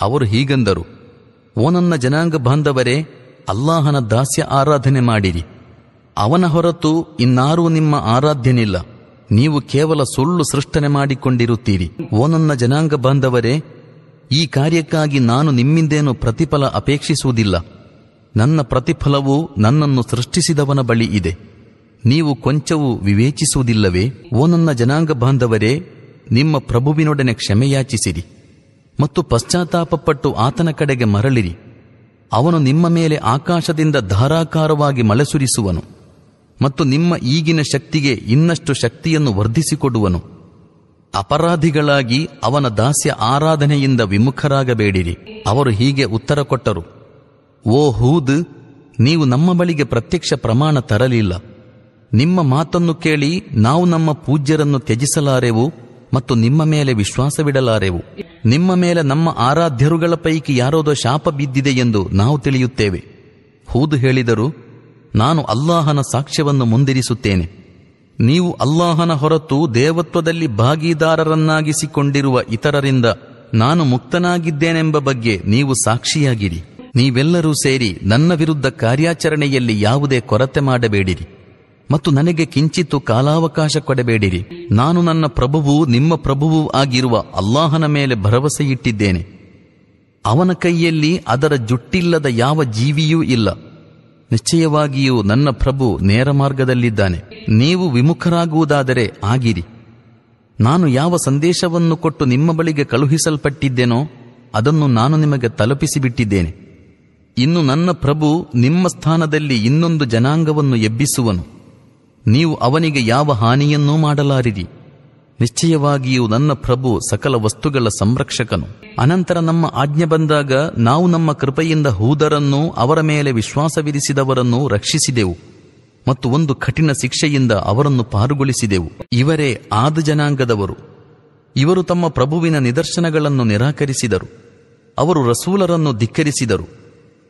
ಅವರು ಹೀಗಂದರು, ಓ ನನ್ನ ಜನಾಂಗ ಬಾಂಧವರೇ, ಅಲ್ಲಾಹನ ದಾಸ್ಯ ಆರಾಧನೆ ಮಾಡಿರಿ. ಅವನ ಹೊರತು ಇನ್ನಾರೂ ನಿಮ್ಮ ಆರಾಧ್ಯನಿಲ್ಲ. ನೀವು ಕೇವಲ ಸುಳ್ಳು ಸೃಷ್ಟನೆ ಮಾಡಿಕೊಂಡಿರುತ್ತೀರಿ. ಓ ನನ್ನ ಜನಾಂಗ ಬಾಂಧವರೇ ಈ ಕಾರ್ಯಕ್ಕಾಗಿ ನಾನು ನಿಮ್ಮಿಂದೇನು ಪ್ರತಿಫಲ ಅಪೇಕ್ಷಿಸುವುದಿಲ್ಲ. ನನ್ನ ಪ್ರತಿಫಲವು ನನ್ನನ್ನು ಸೃಷ್ಟಿಸಿದವನ ಬಳಿ ಇದೆ. ನೀವು ಕೊಂಚವೂ ವಿವೇಚಿಸುವುದಿಲ್ಲವೇ? ಓ ನನ್ನ ಜನಾಂಗ ಬಾಂಧವರೇ, ನಿಮ್ಮ ಪ್ರಭುವಿನೊಡನೆ ಕ್ಷಮೆಯಾಚಿಸಿರಿ. ಮತ್ತು ಪಶ್ಚಾತ್ತಾಪಪಟ್ಟು ಆತನ ಕಡೆಗೆ ಮರಳಿರಿ. ಅವನು ನಿಮ್ಮ ಮೇಲೆ ಆಕಾಶದಿಂದ ಧಾರಾಕಾರವಾಗಿ ಮಳೆಸುರಿಸುವನು. ಮತ್ತು ನಿಮ್ಮ ಈಗಿನ ಶಕ್ತಿಗೆ ಇನ್ನಷ್ಟು ಶಕ್ತಿಯನ್ನು ವರ್ಧಿಸಿಕೊಡುವನು. ಅಪರಾಧಿಗಳಾಗಿ ಅವನ ದಾಸ್ಯ ಆರಾಧನೆಯಿಂದ ವಿಮುಖರಾಗಬೇಡಿರಿ. ಅವರು ಹೀಗೆ ಉತ್ತರ ಕೊಟ್ಟರು. ಓ ಹೂದ್, ನೀವು ನಮ್ಮ ಬಳಿಗೆ ಪ್ರತ್ಯಕ್ಷ ಪ್ರಮಾಣ ತರಲಿಲ್ಲ. ನಿಮ್ಮ ಮಾತನ್ನು ಕೇಳಿ ನಾವು ನಮ್ಮ ಪೂಜ್ಯರನ್ನು ತ್ಯಜಿಸಲಾರೆವು ಮತ್ತು ನಿಮ್ಮ ಮೇಲೆ ವಿಶ್ವಾಸವಿಡಲಾರೆವು. ನಿಮ್ಮ ಮೇಲೆ ನಮ್ಮ ಆರಾಧ್ಯರುಗಳ ಪೈಕಿ ಯಾರೋದೋ ಶಾಪ ಬಿದ್ದಿದೆ ಎಂದು ನಾವು ತಿಳಿಯುತ್ತೇವೆ. ಹೂದು ಹೇಳಿದರು, ನಾನು ಅಲ್ಲಾಹನ ಸಾಕ್ಷ್ಯವನ್ನು ಮುಂದಿರಿಸುತ್ತೇನೆ. ನೀವು ಅಲ್ಲಾಹನ ಹೊರತು ದೇವತ್ವದಲ್ಲಿ ಭಾಗಿದಾರರನ್ನಾಗಿಸಿಕೊಂಡಿರುವ ಇತರರಿಂದ ನಾನು ಮುಕ್ತನಾಗಿದ್ದೇನೆಂಬ ಬಗ್ಗೆ ನೀವು ಸಾಕ್ಷಿಯಾಗಿರಿ. ನೀವೆಲ್ಲರೂ ಸೇರಿ ನನ್ನ ವಿರುದ್ಧ ಕಾರ್ಯಾಚರಣೆಯಲ್ಲಿ ಯಾವುದೇ ಕೊರತೆ ಮಾಡಬೇಡಿರಿ. ಮತ್ತು ನನಗೆ ಕಿಂಚಿತ್ತು ಕಾಲಾವಕಾಶ ಕೊಡಬೇಡಿರಿ. ನಾನು ನನ್ನ ಪ್ರಭುವು ನಿಮ್ಮ ಪ್ರಭುವೂ ಆಗಿರುವ ಅಲ್ಲಾಹನ ಮೇಲೆ ಭರವಸೆಯಿಟ್ಟಿದ್ದೇನೆ. ಅವನ ಕೈಯಲ್ಲಿ ಅದರ ಜುಟ್ಟಿಲ್ಲದ ಯಾವ ಜೀವಿಯೂ ಇಲ್ಲ. ನಿಶ್ಚಯವಾಗಿಯೂ ನನ್ನ ಪ್ರಭು ನೇರ ಮಾರ್ಗದಲ್ಲಿದ್ದಾನೆ. ನೀವು ವಿಮುಖರಾಗುವುದಾದರೆ ಆಗಿರಿ. ನಾನು ಯಾವ ಸಂದೇಶವನ್ನು ಕೊಟ್ಟು ನಿಮ್ಮ ಬಳಿಗೆ ಕಳುಹಿಸಲ್ಪಟ್ಟಿದ್ದೇನೋ ಅದನ್ನು ನಾನು ನಿಮಗೆ ತಲುಪಿಸಿಬಿಟ್ಟಿದ್ದೇನೆ. ಇನ್ನು ನನ್ನ ಪ್ರಭು ನಿಮ್ಮ ಸ್ಥಾನದಲ್ಲಿ ಇನ್ನೊಂದು ಜನಾಂಗವನ್ನು ಎಬ್ಬಿಸುವನು. ನೀವು ಅವನಿಗೆ ಯಾವ ಹಾನಿಯನ್ನೂ ಮಾಡಲಾರಿರಿ. ನಿಶ್ಚಯವಾಗಿಯೂ ನನ್ನ ಪ್ರಭು ಸಕಲ ವಸ್ತುಗಳ ಸಂರಕ್ಷಕನು. ಅನಂತರ ನಮ್ಮ ಆಜ್ಞೆ ಬಂದಾಗ ನಾವು ನಮ್ಮ ಕೃಪೆಯಿಂದ ಹೂದರನ್ನು ಅವರ ಮೇಲೆ ವಿಶ್ವಾಸವಿರಿಸಿದವರನ್ನು ರಕ್ಷಿಸಿದೆವು ಮತ್ತು ಒಂದು ಕಠಿಣ ಶಿಕ್ಷೆಯಿಂದ ಅವರನ್ನು ಪಾರುಗೊಳಿಸಿದೆವು. ಇವರೇ ಆದ ಜನಾಂಗದವರು. ಇವರು ತಮ್ಮ ಪ್ರಭುವಿನ ನಿದರ್ಶನಗಳನ್ನು ನಿರಾಕರಿಸಿದರು. ಅವರು ರಸೂಲರನ್ನು ಧಿಕ್ಕರಿಸಿದರು.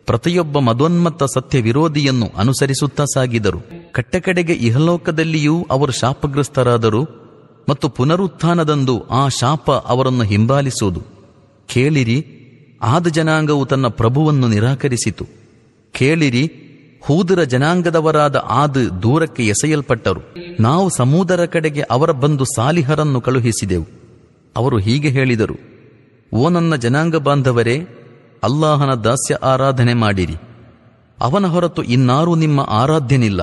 ಪ್ರತಿಯೊಬ್ಬ ಮದೋನ್ಮತ್ತ ಸತ್ಯ ವಿರೋಧಿಯನ್ನು ಅನುಸರಿಸುತ್ತಾ ಸಾಗಿದರು. ಕಟ್ಟಕಡೆಗೆ ಇಹಲೋಕದಲ್ಲಿಯೂ ಅವರು ಶಾಪಗ್ರಸ್ತರಾದರು. ಮತ್ತು ಪುನರುತ್ಥಾನದಂದು ಆ ಶಾಪ ಅವರನ್ನು ಹಿಂಬಾಲಿಸುವುದು. ಕೇಳಿರಿ, ಆದ ಜನಾಂಗವು ತನ್ನ ಪ್ರಭುವನ್ನು ನಿರಾಕರಿಸಿತು. ಕೇಳಿರಿ, ಹೂದರ ಜನಾಂಗದವರಾದ ಆದ ದೂರಕ್ಕೆ ಎಸೆಯಲ್ಪಟ್ಟರು. ನಾವು ಸಮುದರ ಕಡೆಗೆ ಅವರ ಬಂದು ಸಾಲಿಹರನ್ನು ಕಳುಹಿಸಿದೆವು. ಅವರು ಹೀಗೆ ಹೇಳಿದರು, ಓ ನನ್ನ ಜನಾಂಗ ಬಾಂಧವರೇ, ಅಲ್ಲಾಹನ ದಾಸ್ಯ ಆರಾಧನೆ ಮಾಡಿರಿ. ಅವನ ಹೊರತು ಇನ್ನಾರೂ ನಿಮ್ಮ ಆರಾಧ್ಯನಿಲ್ಲ.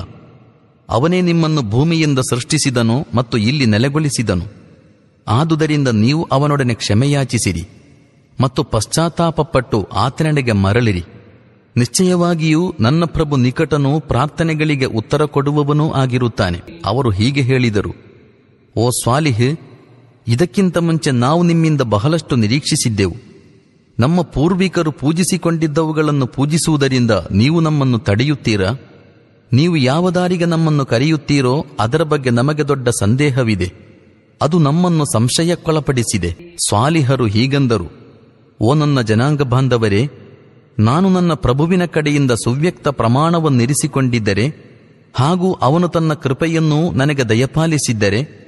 ಅವನೇ ನಿಮ್ಮನ್ನು ಭೂಮಿಯಿಂದ ಸೃಷ್ಟಿಸಿದನು ಮತ್ತು ಇಲ್ಲಿ ನೆಲೆಗೊಳಿಸಿದನು. ಆದುದರಿಂದ ನೀವು ಅವನೊಡನೆ ಕ್ಷಮೆಯಾಚಿಸಿರಿ ಮತ್ತು ಪಶ್ಚಾತ್ತಾಪಪಟ್ಟು ಆತನೆಡೆಗೆ ಮರಳಿರಿ. ನಿಶ್ಚಯವಾಗಿಯೂ ನನ್ನ ಪ್ರಭು ನಿಕಟನು ಪ್ರಾರ್ಥನೆಗಳಿಗೆ ಉತ್ತರ ಕೊಡುವವನೂ ಆಗಿರುತ್ತಾನೆ. ಅವರು ಹೀಗೆ ಹೇಳಿದರು, ಓ ಸ್ವಾಲಿಹ್, ಇದಕ್ಕಿಂತ ಮುಂಚೆ ನಾವು ನಿಮ್ಮಿಂದ ಬಹಳಷ್ಟು ನಿರೀಕ್ಷಿಸಿದ್ದೆವು. ನಮ್ಮ ಪೂರ್ವಿಕರು ಪೂಜಿಸಿಕೊಂಡಿದ್ದವುಗಳನ್ನು ಪೂಜಿಸುವುದರಿಂದ ನೀವು ನಮ್ಮನ್ನು ತಡೆಯುತ್ತೀರಾ? ನೀವು ಯಾವ ದಾರಿಗೆ ನಮ್ಮನ್ನು ಕರೆಯುತ್ತೀರೋ ಅದರ ಬಗ್ಗೆ ನಮಗೆ ದೊಡ್ಡ ಸಂದೇಹವಿದೆ. ಅದು ನಮ್ಮನ್ನು ಸಂಶಯಕ್ಕೊಳಪಡಿಸಿದೆ. ಸ್ವಾಲಿಹರು ಹೀಗಂದರು. ಓ ನನ್ನ ಜನಾಂಗ ಬಾಂಧವರೇ, ನಾನು ನನ್ನ ಪ್ರಭುವಿನ ಕಡೆಯಿಂದ ಸುವ್ಯಕ್ತ ಪ್ರಮಾಣವನ್ನಿರಿಸಿಕೊಂಡಿದ್ದರೆ ಹಾಗೂ ಅವನು ತನ್ನ ಕೃಪೆಯನ್ನೂ ನನಗೆ ದಯಪಾಲಿಸಿದ್ದರೆ,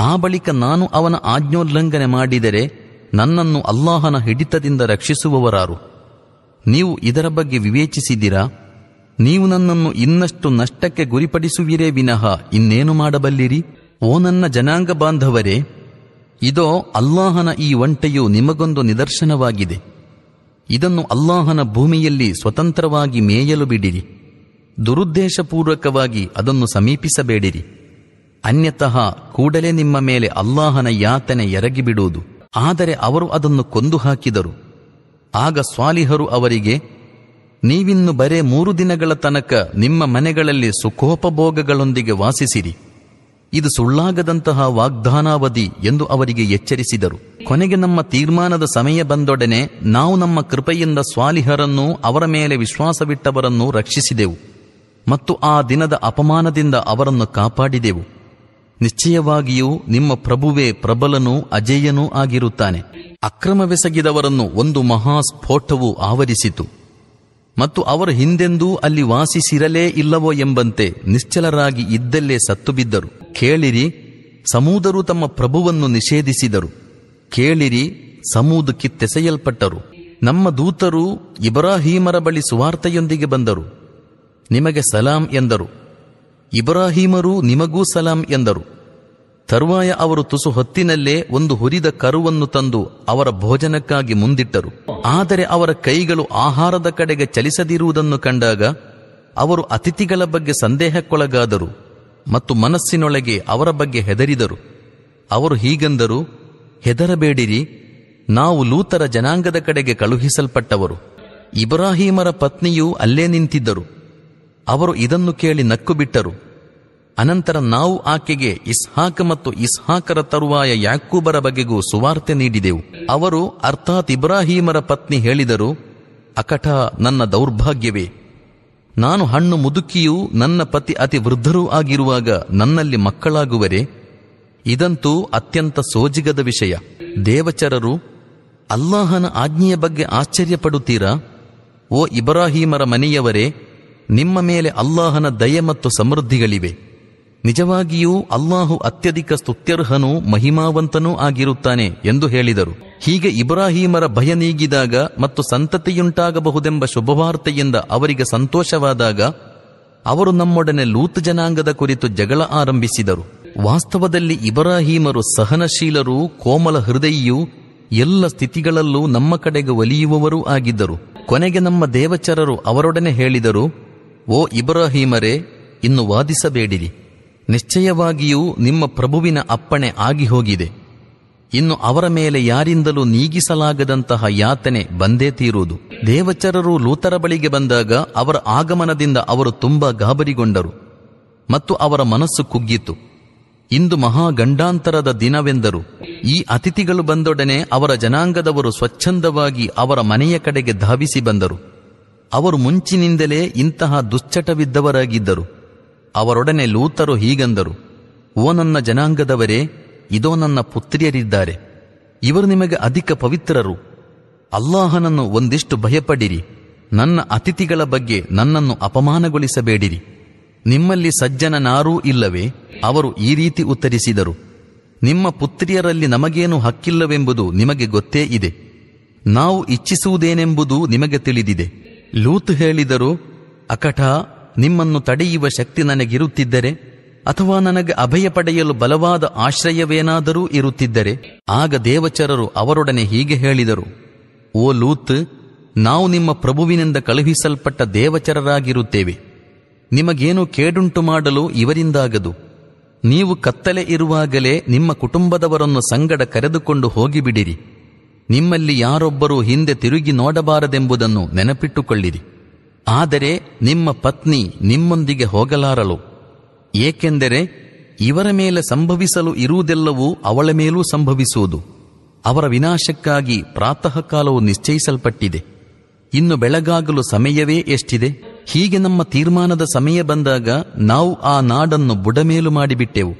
ಆ ಬಳಿಕ ನಾನು ಅವನ ಆಜ್ಞೋಲ್ಲಂಘನೆ ಮಾಡಿದರೆ, ನನ್ನನ್ನು ಅಲ್ಲಾಹನ ಹಿಡಿತದಿಂದ ರಕ್ಷಿಸುವವರಾರು. ನೀವು ಇದರ ಬಗ್ಗೆ ವಿವೇಚಿಸಿದಿರಾ ನೀವು ನನ್ನನ್ನು ಇನ್ನಷ್ಟು ನಷ್ಟಕ್ಕೆ ಗುರಿಪಡಿಸುವಿರೇ ವಿನಃ ಇನ್ನೇನು ಮಾಡಬಲ್ಲಿರಿ? ಓ ನನ್ನ ಜನಾಂಗ ಬಾಂಧವರೇ, ಇದೋ ಅಲ್ಲಾಹನ ಈ ಒಂಟೆಯು ನಿಮಗೊಂದು ನಿದರ್ಶನವಾಗಿದೆ. ಇದನ್ನು ಅಲ್ಲಾಹನ ಭೂಮಿಯಲ್ಲಿ ಸ್ವತಂತ್ರವಾಗಿ ಮೇಯಲು ಬಿಡಿರಿ. ದುರುದ್ದೇಶಪೂರ್ವಕವಾಗಿ ಅದನ್ನು ಸಮೀಪಿಸಬೇಡಿರಿ. ಅನ್ಯತಃ ಕೂಡಲೇ ನಿಮ್ಮ ಮೇಲೆ ಅಲ್ಲಾಹನ ಯಾತನೆ ಎರಗಿಬಿಡುವುದು. ಆದರೆ ಅವರು ಅದನ್ನು ಕೊಂದು ಹಾಕಿದರು ಆಗ ಸ್ವಾಲಿಹರು ಅವರಿಗೆ ನೀವಿನ್ನು ಬರೇ ಮೂರು ದಿನಗಳ ತನಕ ನಿಮ್ಮ ಮನೆಗಳಲ್ಲಿ ಸುಖೋಪಭೋಗಗಳೊಂದಿಗೆ ವಾಸಿಸಿರಿ. ಇದು ಸುಳ್ಳಾಗದಂತಹ ವಾಗ್ದಾನಾವಧಿ ಎಂದು ಅವರಿಗೆ ಎಚ್ಚರಿಸಿದರು. ಕೊನೆಗೆ ನಮ್ಮ ತೀರ್ಮಾನದ ಸಮಯ ಬಂದೊಡನೆ ನಾವು ನಮ್ಮ ಕೃಪೆಯಿಂದ ಸ್ವಾಲಿಹರನ್ನೂ ಅವರ ಮೇಲೆ ವಿಶ್ವಾಸವಿಟ್ಟವರನ್ನೂ ರಕ್ಷಿಸಿದೆವು ಮತ್ತು ಆ ದಿನದ ಅಪಮಾನದಿಂದ ಅವರನ್ನು ಕಾಪಾಡಿದೆವು. ನಿಶ್ಚಯವಾಗಿಯೂ ನಿಮ್ಮ ಪ್ರಭುವೇ ಪ್ರಬಲನೂ ಅಜೇಯನೂ ಆಗಿರುತ್ತಾನೆ. ಅಕ್ರಮವೆಸಗಿದವರನ್ನು ಒಂದು ಮಹಾಸ್ಫೋಟವು ಆವರಿಸಿತು. ಮತ್ತು ಅವರು ಹಿಂದೆಂದೂ ಅಲ್ಲಿ ವಾಸಿಸಿರಲೇ ಇಲ್ಲವೋ ಎಂಬಂತೆ ನಿಶ್ಚಲರಾಗಿ ಇದ್ದಲ್ಲೇ ಸತ್ತು ಬಿದ್ದರು ಕೇಳಿರಿ, ಸಮೂದರು ತಮ್ಮ ಪ್ರಭುವನ್ನು ನಿಷೇಧಿಸಿದರು. ಕೇಳಿರಿ, ಸಮೂದು ಕಿತ್ತೆಸೆಯಲ್ಪಟ್ಟರು. ನಮ್ಮ ದೂತರು ಇಬ್ರಾಹೀಮರ ಬಳಿ ಸುವಾರ್ತೆಯೊಂದಿಗೆ ಬಂದರು. ನಿಮಗೆ ಸಲಾಂ ಎಂದರು. ಇಬ್ರಾಹೀಮರು ನಿಮಗೂ ಸಲಾಂ ಎಂದರು. ತರುವಾಯ ಅವರು ತುಸು ಹೊತ್ತಿನಲ್ಲೇ ಒಂದು ಹುರಿದ ಕರುವನ್ನು ತಂದು ಅವರ ಭೋಜನಕ್ಕಾಗಿ ಮುಂದಿಟ್ಟರು. ಆದರೆ ಅವರ ಕೈಗಳು ಆಹಾರದ ಕಡೆಗೆ ಚಲಿಸದಿರುವುದನ್ನು ಕಂಡಾಗ ಅವರು ಅತಿಥಿಗಳ ಬಗ್ಗೆ ಸಂದೇಹಕ್ಕೊಳಗಾದರು ಮತ್ತು ಮನಸ್ಸಿನೊಳಗೆ ಅವರ ಬಗ್ಗೆ ಹೆದರಿದರು. ಅವರು ಹೀಗಂದರು, ಹೆದರಬೇಡಿರಿ, ನಾವು ಲೂತರ ಜನಾಂಗದ ಕಡೆಗೆ ಕಳುಹಿಸಲ್ಪಟ್ಟವರು. ಇಬ್ರಾಹಿಮರ ಪತ್ನಿಯೂ ಅಲ್ಲೇ ನಿಂತಿದ್ದರು. ಅವರು ಇದನ್ನು ಕೇಳಿ ನಕ್ಕು ಬಿಟ್ಟರು ಅನಂತರ ನಾವು ಆಕೆಗೆ ಇಸ್ಹಾಕ್ ಮತ್ತು ಇಸ್ಹಾಕರ ತರುವಾಯ ಯಾಕೂಬರ ಬಗೆಗೂ ಸುವಾರ್ತೆ ನೀಡಿದೆವು. ಅವರು ಅರ್ಥಾತ್ ಇಬ್ರಾಹೀಮರ ಪತ್ನಿ ಹೇಳಿದರು ಅಕಟ ನನ್ನ ದೌರ್ಭಾಗ್ಯವೇ. ನಾನು ಹಣ್ಣು ಮುದುಕಿಯೂ ನನ್ನ ಪತಿ ಅತಿ ವೃದ್ಧರೂ ಆಗಿರುವಾಗ ನನ್ನಲ್ಲಿ ಮಕ್ಕಳಾಗುವರೆ. ಇದಂತೂ ಅತ್ಯಂತ ಸೋಜಿಗದ ವಿಷಯ. ದೇವಚರರು, ಅಲ್ಲಾಹನ ಆಜ್ಞೆಯ ಬಗ್ಗೆ ಆಶ್ಚರ್ಯಪಡುತ್ತೀರಾ? ಓ ಇಬ್ರಾಹೀಮರ ಮನೆಯವರೇ, ನಿಮ್ಮ ಮೇಲೆ ಅಲ್ಲಾಹನ ದಯೆ ಮತ್ತು ಸಮೃದ್ಧಿಗಳಿವೆ. ನಿಜವಾಗಿಯೂ ಅಲ್ಲಾಹು ಅತ್ಯಧಿಕ ಸ್ತುತ್ಯರ್ಹನೂ ಮಹಿಮಾವಂತನೂ ಆಗಿರುತ್ತಾನೆ ಎಂದು ಹೇಳಿದರು. ಹೀಗೆ ಇಬ್ರಾಹೀಮರ ಭಯ ನೀಗಿದಾಗ ಮತ್ತು ಸಂತತಿಯುಂಟಾಗಬಹುದೆಂಬ ಶುಭವಾರ್ತೆಯಿಂದ ಅವರಿಗೆ ಸಂತೋಷವಾದಾಗ ಅವರು ನಮ್ಮೊಡನೆ ಲೂತ್ ಜನಾಂಗದ ಕುರಿತು ಜಗಳ ಆರಂಭಿಸಿದರು. ವಾಸ್ತವದಲ್ಲಿ ಇಬ್ರಾಹೀಮರು ಸಹನಶೀಲರೂ ಕೋಮಲ ಹೃದಯಿಯೂ ಎಲ್ಲ ಸ್ಥಿತಿಗಳಲ್ಲೂ ನಮ್ಮ ಕಡೆಗೆ ಒಲಿಯುವವರೂ ಆಗಿದ್ದರು. ಕೊನೆಗೆ ನಮ್ಮ ದೇವಚರರು ಅವರೊಡನೆ ಹೇಳಿದರು, ಓ ಇಬ್ರಾಹೀಮರೇ, ಇನ್ನು ವಾದಿಸಬೇಡಿರಿ. ನಿಶ್ಚಯವಾಗಿಯೂ ನಿಮ್ಮ ಪ್ರಭುವಿನ ಅಪ್ಪಣೆ ಆಗಿ ಹೋಗಿದೆ. ಇನ್ನು ಅವರ ಮೇಲೆ ಯಾರಿಂದಲೂ ನೀಗಿಸಲಾಗದಂತಹ ಯಾತನೆ ಬಂದೇ ತೀರುವುದು. ದೇವಚರರು ಲೂತರ ಬಳಿಗೆ ಬಂದಾಗ ಅವರ ಆಗಮನದಿಂದ ಅವರು ತುಂಬಾ ಗಾಬರಿಗೊಂಡರು ಮತ್ತು ಅವರ ಮನಸ್ಸು ಕುಗ್ಗಿತು. ಇಂದು ಮಹಾಗಂಡಾಂತರದ ದಿನವೆಂದರು. ಈ ಅತಿಥಿಗಳು ಬಂದೊಡನೆ ಅವರ ಜನಾಂಗದವರು ಸ್ವಚ್ಛಂದವಾಗಿ ಅವರ ಮನೆಯ ಕಡೆಗೆ ಧಾವಿಸಿ ಬಂದರು. ಅವರು ಮುಂಚಿನಿಂದಲೇ ಇಂತಹ ದುಶ್ಚಟವಿದ್ದವರಾಗಿದ್ದರು. ಅವರೊಡನೆ ಲೂತರು ಹೀಗಂದರು, ಓ ನನ್ನ ಜನಾಂಗದವರೇ, ಇದೋ ನನ್ನ ಪುತ್ರಿಯರಿದ್ದಾರೆ. ಇವರು ನಿಮಗೆ ಅಧಿಕ ಪವಿತ್ರರು. ಅಲ್ಲಾಹನನ್ನು ಒಂದಿಷ್ಟು ಭಯಪಡಿರಿ. ನನ್ನ ಅತಿಥಿಗಳ ಬಗ್ಗೆ ನನ್ನನ್ನು ಅಪಮಾನಗೊಳಿಸಬೇಡಿರಿ. ನಿಮ್ಮಲ್ಲಿ ಸಜ್ಜನನಾರೂ ಇಲ್ಲವೇ? ಅವರು ಈ ರೀತಿ ಉತ್ತರಿಸಿದರು, ನಿಮ್ಮ ಪುತ್ರಿಯರಲ್ಲಿ ನಮಗೇನು ಹಕ್ಕಿಲ್ಲವೆಂಬುದು ನಿಮಗೆ ಗೊತ್ತೇ ಇದೆ. ನಾವು ಇಚ್ಛಿಸುವುದೇನೆಂಬುದು ನಿಮಗೆ ತಿಳಿದಿದೆ. ಲೂತ್ ಹೇಳಿದರು ಅಕಟ ನಿಮ್ಮನ್ನು ತಡೆಯುವ ಶಕ್ತಿ ನನಗಿರುತ್ತಿದ್ದರೆ ಅಥವಾ ನನಗೆ ಅಭಯ ಪಡೆಯಲು ಬಲವಾದ ಆಶ್ರಯವೇನಾದರೂ ಇರುತ್ತಿದ್ದರೆ, ಆಗ ದೇವಚರರು ಅವರೊಡನೆ ಹೀಗೆ ಹೇಳಿದರು. ಓ ಲೂತ್, ನಾವು ನಿಮ್ಮ ಪ್ರಭುವಿನಿಂದ ಕಳುಹಿಸಲ್ಪಟ್ಟ ದೇವಚರರಾಗಿರುತ್ತೇವೆ. ನಿಮಗೇನು ಕೇಡುಂಟು ಮಾಡಲು ಇವರಿಂದಾಗದು. ನೀವು ಕತ್ತಲೆ ಇರುವಾಗಲೇ ನಿಮ್ಮ ಕುಟುಂಬದವರನ್ನು ಸಂಗಡ ಕರೆದುಕೊಂಡು ಹೋಗಿಬಿಡಿರಿ. ನಿಮ್ಮಲ್ಲಿ ಯಾರೊಬ್ಬರೂ ಹಿಂದೆ ತಿರುಗಿ ನೋಡಬಾರದೆಂಬುದನ್ನು ನೆನಪಿಟ್ಟುಕೊಳ್ಳಿರಿ. ಆದರೆ ನಿಮ್ಮ ಪತ್ನಿ ನಿಮ್ಮೊಂದಿಗೆ ಹೋಗಲಾರಳು. ಏಕೆಂದರೆ ಇವರ ಮೇಲೆ ಸಂಭವಿಸಲು ಇರುವುದೆಲ್ಲವೂ ಅವಳ ಮೇಲೂ ಸಂಭವಿಸುವುದು. ಅವರ ವಿನಾಶಕ್ಕಾಗಿ ಪ್ರಾತಃ ಕಾಲವು ನಿಶ್ಚಯಿಸಲ್ಪಟ್ಟಿದೆ. ಇನ್ನು ಬೆಳಗಾಗಲು ಸಮಯವೇ ಎಷ್ಟಿದೆ? ಹೀಗೆ ನಮ್ಮ ತೀರ್ಮಾನದ ಸಮಯ ಬಂದಾಗ ನಾವು ಆ ನಾಡನ್ನು ಬುಡಮೇಲು ಮಾಡಿಬಿಟ್ಟೆವು.